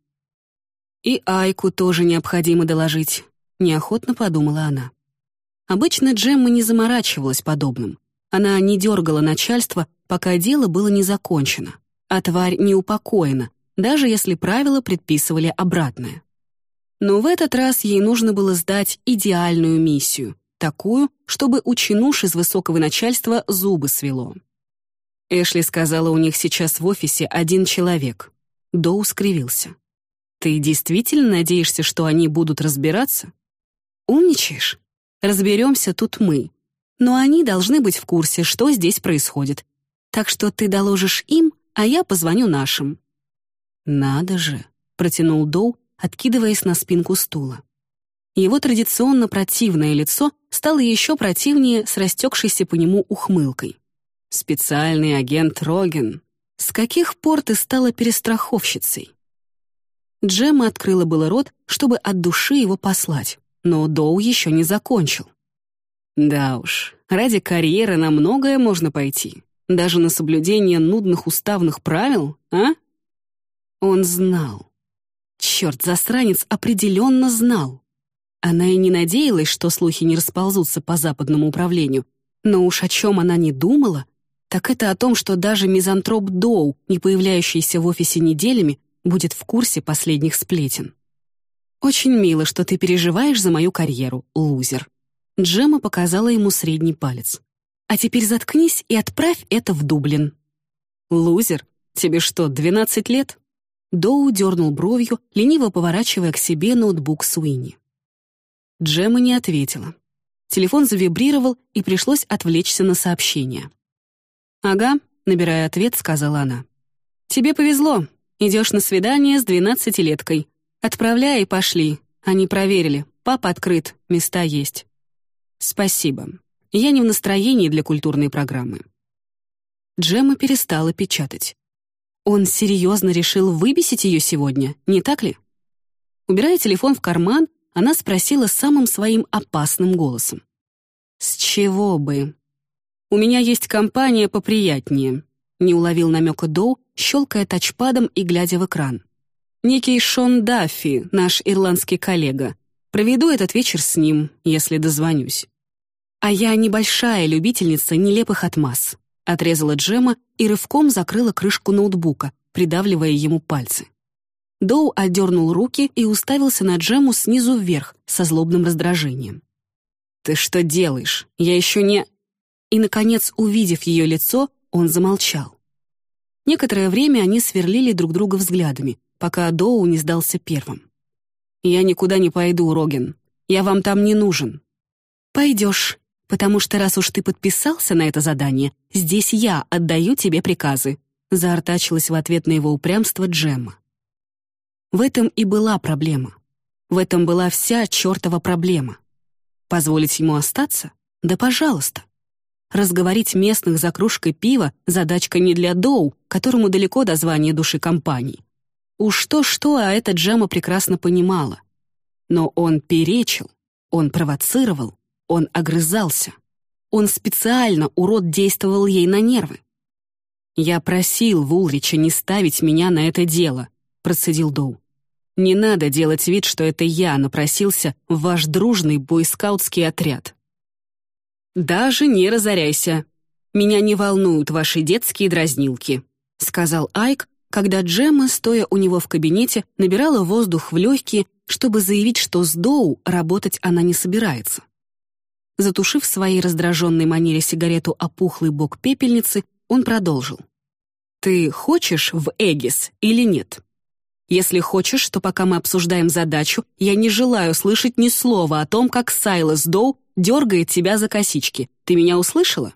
Speaker 2: «И Айку тоже необходимо доложить», — неохотно подумала она. Обычно Джемма не заморачивалась подобным. Она не дергала начальство, пока дело было не закончено, а тварь не упокоена, даже если правила предписывали обратное. Но в этот раз ей нужно было сдать идеальную миссию, такую, чтобы у чинуш из высокого начальства зубы свело. Эшли сказала, у них сейчас в офисе один человек. Доу скривился. «Ты действительно надеешься, что они будут разбираться?» «Умничаешь? Разберемся тут мы. Но они должны быть в курсе, что здесь происходит. Так что ты доложишь им, а я позвоню нашим. «Надо же», — протянул Доу, откидываясь на спинку стула. Его традиционно противное лицо стало еще противнее с растекшейся по нему ухмылкой. «Специальный агент Роген. С каких пор ты стала перестраховщицей?» Джемма открыла было рот, чтобы от души его послать, но Доу еще не закончил. «Да уж, ради карьеры на многое можно пойти, даже на соблюдение нудных уставных правил, а?» Он знал. Черт, засранец определенно знал. Она и не надеялась, что слухи не расползутся по западному управлению, но уж о чем она не думала, так это о том, что даже мизантроп Доу, не появляющийся в офисе неделями, будет в курсе последних сплетен. «Очень мило, что ты переживаешь за мою карьеру, лузер». Джема показала ему средний палец. «А теперь заткнись и отправь это в Дублин». «Лузер? Тебе что, 12 лет?» Доу дернул бровью, лениво поворачивая к себе ноутбук Суини. Джема не ответила. Телефон завибрировал, и пришлось отвлечься на сообщение. «Ага», — набирая ответ, сказала она. «Тебе повезло. Идешь на свидание с двенадцатилеткой. Отправляй и пошли. Они проверили. Папа открыт, места есть». «Спасибо. Я не в настроении для культурной программы». Джема перестала печатать. Он серьезно решил выбесить ее сегодня, не так ли? Убирая телефон в карман, она спросила самым своим опасным голосом. чего бы. У меня есть компания поприятнее, не уловил намека Доу, щелкая тачпадом и глядя в экран. Некий Шон Даффи, наш ирландский коллега. Проведу этот вечер с ним, если дозвонюсь. А я небольшая любительница нелепых отмаз. Отрезала Джема и рывком закрыла крышку ноутбука, придавливая ему пальцы. Доу отдернул руки и уставился на Джему снизу вверх со злобным раздражением. «Ты что делаешь? Я еще не...» И, наконец, увидев ее лицо, он замолчал. Некоторое время они сверлили друг друга взглядами, пока Доу не сдался первым. «Я никуда не пойду, Роген. Я вам там не нужен». «Пойдешь, потому что раз уж ты подписался на это задание, здесь я отдаю тебе приказы», заортачилась в ответ на его упрямство Джемма. В этом и была проблема. В этом была вся чертова проблема. Позволить ему остаться? Да пожалуйста. Разговорить местных за кружкой пива — задачка не для Доу, которому далеко до звания души компании. Уж то-что, а эта Джема прекрасно понимала. Но он перечил, он провоцировал, он огрызался. Он специально, урод, действовал ей на нервы. «Я просил Вулрича не ставить меня на это дело», — процедил Доу. «Не надо делать вид, что это я напросился в ваш дружный бойскаутский отряд». «Даже не разоряйся. Меня не волнуют ваши детские дразнилки», — сказал Айк, когда Джемма, стоя у него в кабинете, набирала воздух в легкие, чтобы заявить, что с Доу работать она не собирается. Затушив в своей раздраженной манере сигарету опухлый бок пепельницы, он продолжил. «Ты хочешь в Эгис или нет? Если хочешь, то пока мы обсуждаем задачу, я не желаю слышать ни слова о том, как Сайлас Доу дергает тебя за косички. Ты меня услышала?»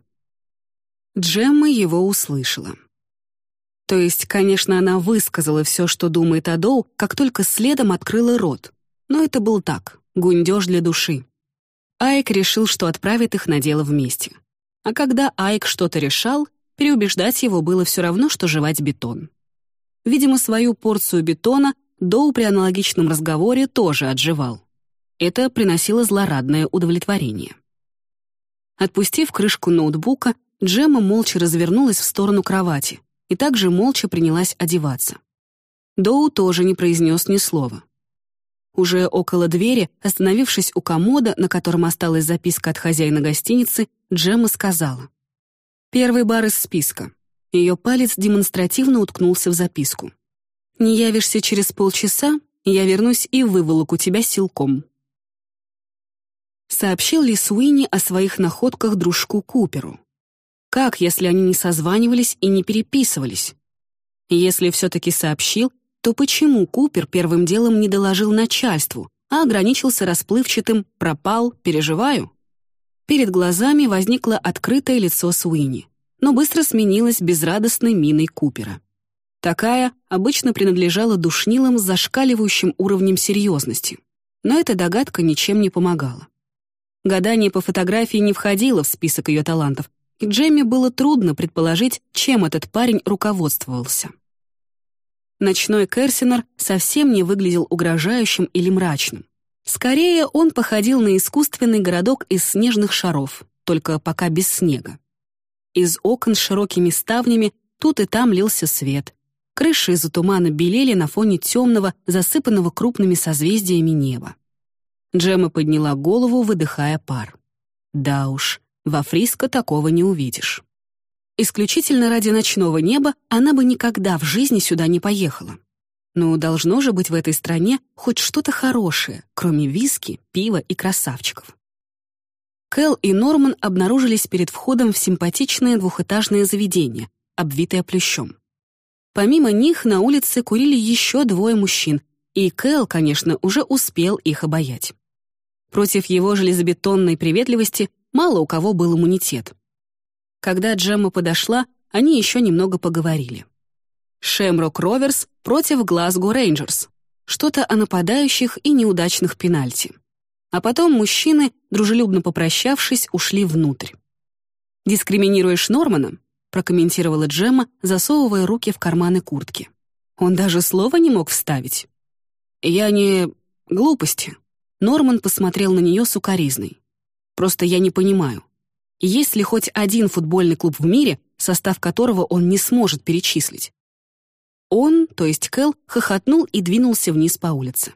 Speaker 2: Джемма его услышала. То есть, конечно, она высказала все, что думает о Доу, как только следом открыла рот. Но это был так, гундеж для души. Айк решил, что отправит их на дело вместе. А когда Айк что-то решал, переубеждать его было все равно, что жевать бетон. Видимо, свою порцию бетона Доу при аналогичном разговоре тоже отживал. Это приносило злорадное удовлетворение. Отпустив крышку ноутбука, Джемма молча развернулась в сторону кровати и также молча принялась одеваться. Доу тоже не произнес ни слова. Уже около двери, остановившись у комода, на котором осталась записка от хозяина гостиницы, Джемма сказала. «Первый бар из списка». Ее палец демонстративно уткнулся в записку. «Не явишься через полчаса, я вернусь и выволоку тебя силком». Сообщил ли Суини о своих находках дружку Куперу? Как, если они не созванивались и не переписывались? Если все-таки сообщил, то почему Купер первым делом не доложил начальству, а ограничился расплывчатым «пропал, переживаю»? Перед глазами возникло открытое лицо Суини, но быстро сменилось безрадостной миной Купера. Такая обычно принадлежала душнилам с зашкаливающим уровнем серьезности, но эта догадка ничем не помогала. Гадание по фотографии не входило в список ее талантов, и Джемме было трудно предположить, чем этот парень руководствовался. Ночной Керсинер совсем не выглядел угрожающим или мрачным. Скорее, он походил на искусственный городок из снежных шаров, только пока без снега. Из окон с широкими ставнями тут и там лился свет. Крыши из-за тумана белели на фоне темного, засыпанного крупными созвездиями неба. Джема подняла голову, выдыхая пар. Да уж, во Фриско такого не увидишь. Исключительно ради ночного неба она бы никогда в жизни сюда не поехала. Но должно же быть в этой стране хоть что-то хорошее, кроме виски, пива и красавчиков. Кэл и Норман обнаружились перед входом в симпатичное двухэтажное заведение, обвитое плющом. Помимо них на улице курили еще двое мужчин, и Кэл, конечно, уже успел их обаять. Против его железобетонной приветливости мало у кого был иммунитет. Когда Джемма подошла, они еще немного поговорили. Шемрок Роверс против Глазго Рейнджерс. Что-то о нападающих и неудачных пенальти. А потом мужчины, дружелюбно попрощавшись, ушли внутрь. «Дискриминируешь Нормана?» прокомментировала Джемма, засовывая руки в карманы куртки. Он даже слова не мог вставить. «Я не... глупости». Норман посмотрел на нее сукоризной. «Просто я не понимаю. есть ли хоть один футбольный клуб в мире, состав которого он не сможет перечислить. Он, то есть Кэл, хохотнул и двинулся вниз по улице.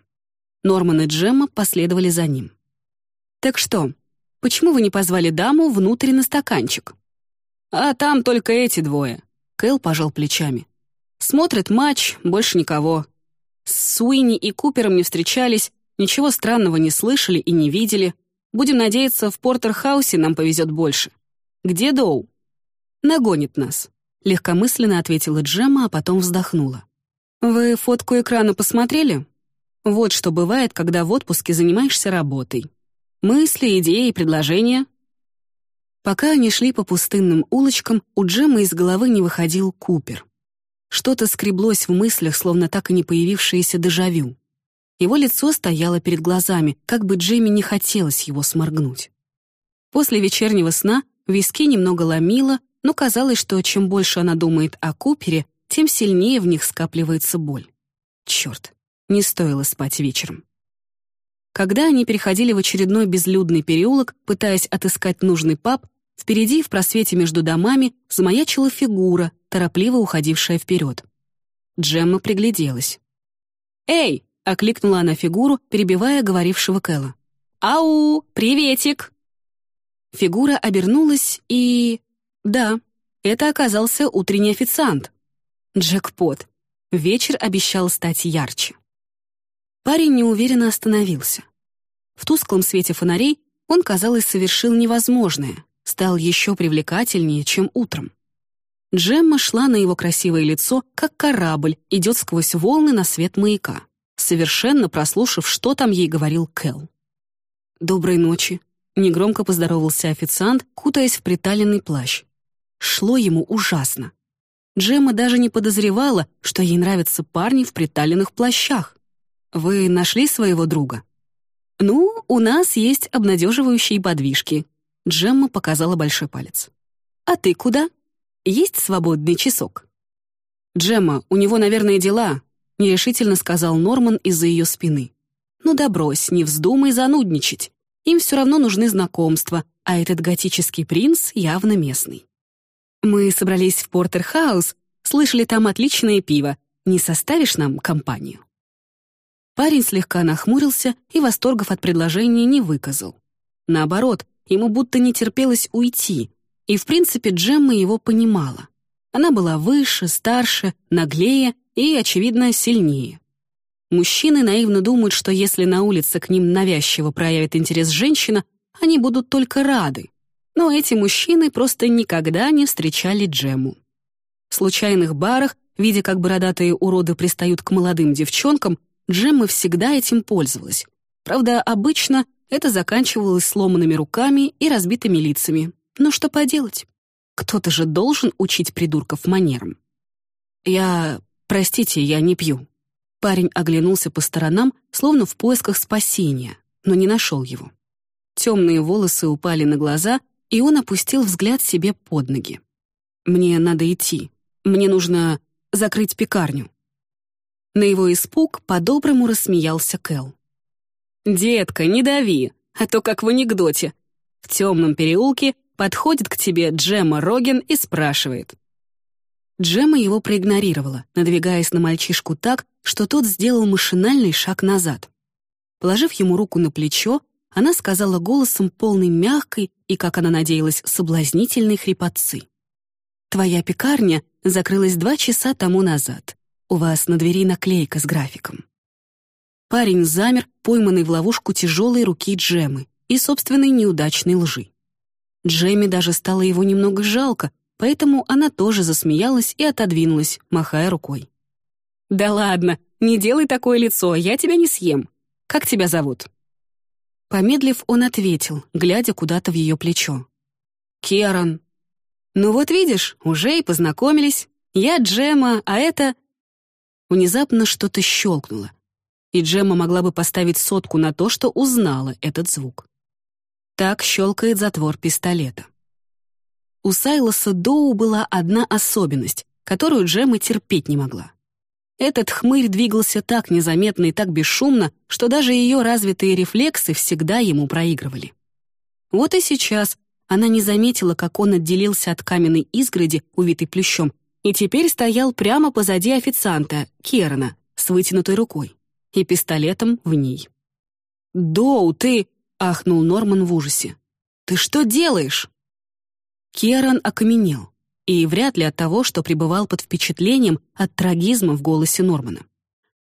Speaker 2: Норман и Джемма последовали за ним. «Так что, почему вы не позвали даму внутрь на стаканчик?» «А там только эти двое», — Кэл пожал плечами. «Смотрят матч, больше никого. С Суини и Купером не встречались, ничего странного не слышали и не видели. Будем надеяться, в Портерхаусе нам повезет больше. Где Доу?» «Нагонит нас», — легкомысленно ответила Джемма, а потом вздохнула. «Вы фотку экрана посмотрели? Вот что бывает, когда в отпуске занимаешься работой. Мысли, идеи, предложения». Пока они шли по пустынным улочкам, у Джеммы из головы не выходил Купер. Что-то скреблось в мыслях, словно так и не появившееся дежавю. Его лицо стояло перед глазами, как бы Джемми не хотелось его сморгнуть. После вечернего сна виски немного ломило, но казалось, что чем больше она думает о Купере, тем сильнее в них скапливается боль. Черт, не стоило спать вечером. Когда они переходили в очередной безлюдный переулок, пытаясь отыскать нужный паб, впереди в просвете между домами замаячила фигура, торопливо уходившая вперед. Джемма пригляделась. «Эй!» — окликнула она фигуру, перебивая говорившего Кэлла. «Ау! Приветик!» Фигура обернулась и... Да, это оказался утренний официант. Джекпот. Вечер обещал стать ярче. Парень неуверенно остановился. В тусклом свете фонарей он, казалось, совершил невозможное, стал еще привлекательнее, чем утром. Джемма шла на его красивое лицо, как корабль идет сквозь волны на свет маяка, совершенно прослушав, что там ей говорил Кэл. «Доброй ночи», — негромко поздоровался официант, кутаясь в приталенный плащ. Шло ему ужасно. Джемма даже не подозревала, что ей нравятся парни в приталенных плащах. «Вы нашли своего друга?» «Ну, у нас есть обнадеживающие подвижки», — Джемма показала большой палец. «А ты куда?» Есть свободный часок?» «Джемма, у него, наверное, дела», — нерешительно сказал Норман из-за ее спины. «Ну да брось, не вздумай занудничать. Им все равно нужны знакомства, а этот готический принц явно местный». «Мы собрались в Портерхаус, слышали там отличное пиво. Не составишь нам компанию?» Парень слегка нахмурился и восторгов от предложения не выказал. Наоборот, ему будто не терпелось уйти, и, в принципе, Джемма его понимала. Она была выше, старше, наглее и, очевидно, сильнее. Мужчины наивно думают, что если на улице к ним навязчиво проявит интерес женщина, они будут только рады. Но эти мужчины просто никогда не встречали Джему. В случайных барах, видя, как бородатые уроды пристают к молодым девчонкам, Джемма всегда этим пользовалась. Правда, обычно это заканчивалось сломанными руками и разбитыми лицами, ну что поделать? Кто-то же должен учить придурков манерам. Я... Простите, я не пью. Парень оглянулся по сторонам, словно в поисках спасения, но не нашел его. Темные волосы упали на глаза, и он опустил взгляд себе под ноги. «Мне надо идти. Мне нужно закрыть пекарню». На его испуг по-доброму рассмеялся Кэл. «Детка, не дави, а то как в анекдоте. В темном переулке Подходит к тебе Джема Роген и спрашивает. Джема его проигнорировала, надвигаясь на мальчишку так, что тот сделал машинальный шаг назад. Положив ему руку на плечо, она сказала голосом полной мягкой и, как она надеялась, соблазнительной хрипотцы. «Твоя пекарня закрылась два часа тому назад. У вас на двери наклейка с графиком». Парень замер, пойманный в ловушку тяжелой руки Джемы и собственной неудачной лжи. Джейми даже стало его немного жалко, поэтому она тоже засмеялась и отодвинулась, махая рукой. «Да ладно, не делай такое лицо, я тебя не съем. Как тебя зовут?» Помедлив, он ответил, глядя куда-то в ее плечо. «Керан». «Ну вот видишь, уже и познакомились. Я Джема, а это...» Внезапно что-то щелкнуло, и Джема могла бы поставить сотку на то, что узнала этот звук. Так щелкает затвор пистолета. У Сайлоса Доу была одна особенность, которую Джемма терпеть не могла. Этот хмырь двигался так незаметно и так бесшумно, что даже ее развитые рефлексы всегда ему проигрывали. Вот и сейчас Она не заметила, как он отделился от каменной изгороди, увитой плющом, и теперь стоял прямо позади официанта, Керана, с вытянутой рукой и пистолетом в ней. «Доу, ты...» — ахнул Норман в ужасе. «Ты что делаешь?» Керан окаменел, и вряд ли от того, что пребывал под впечатлением от трагизма в голосе Нормана.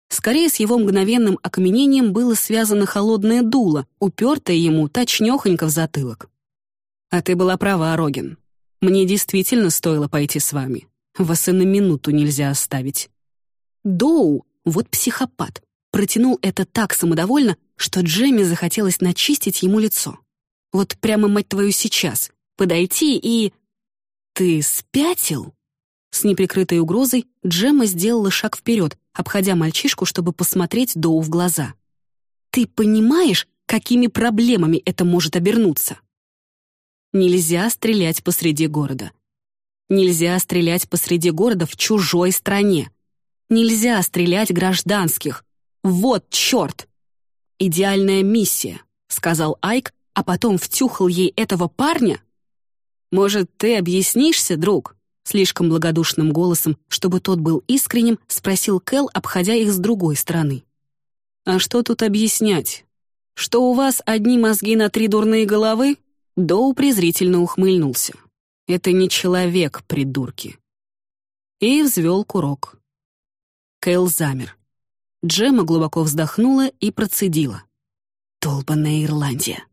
Speaker 2: Скорее, с его мгновенным окаменением было связано холодное дуло, упертое ему точнёхонько в затылок. «А ты была права, Рогин. Мне действительно стоило пойти с вами. Вас и на минуту нельзя оставить». Доу, вот психопат, протянул это так самодовольно, что Джемми захотелось начистить ему лицо. Вот прямо, мать твою, сейчас. Подойти и... «Ты спятил?» С неприкрытой угрозой Джемма сделала шаг вперед, обходя мальчишку, чтобы посмотреть Доу в глаза. «Ты понимаешь, какими проблемами это может обернуться?» Нельзя стрелять посреди города. Нельзя стрелять посреди города в чужой стране. Нельзя стрелять гражданских. Вот черт! «Идеальная миссия», — сказал Айк, а потом втюхал ей этого парня? «Может, ты объяснишься, друг?» Слишком благодушным голосом, чтобы тот был искренним, спросил Кэл, обходя их с другой стороны. «А что тут объяснять? Что у вас одни мозги на три дурные головы?» Доу презрительно ухмыльнулся. «Это не человек, придурки». И взвел курок. Кэл замер. Джема глубоко вздохнула и процедила. «Долбанная Ирландия».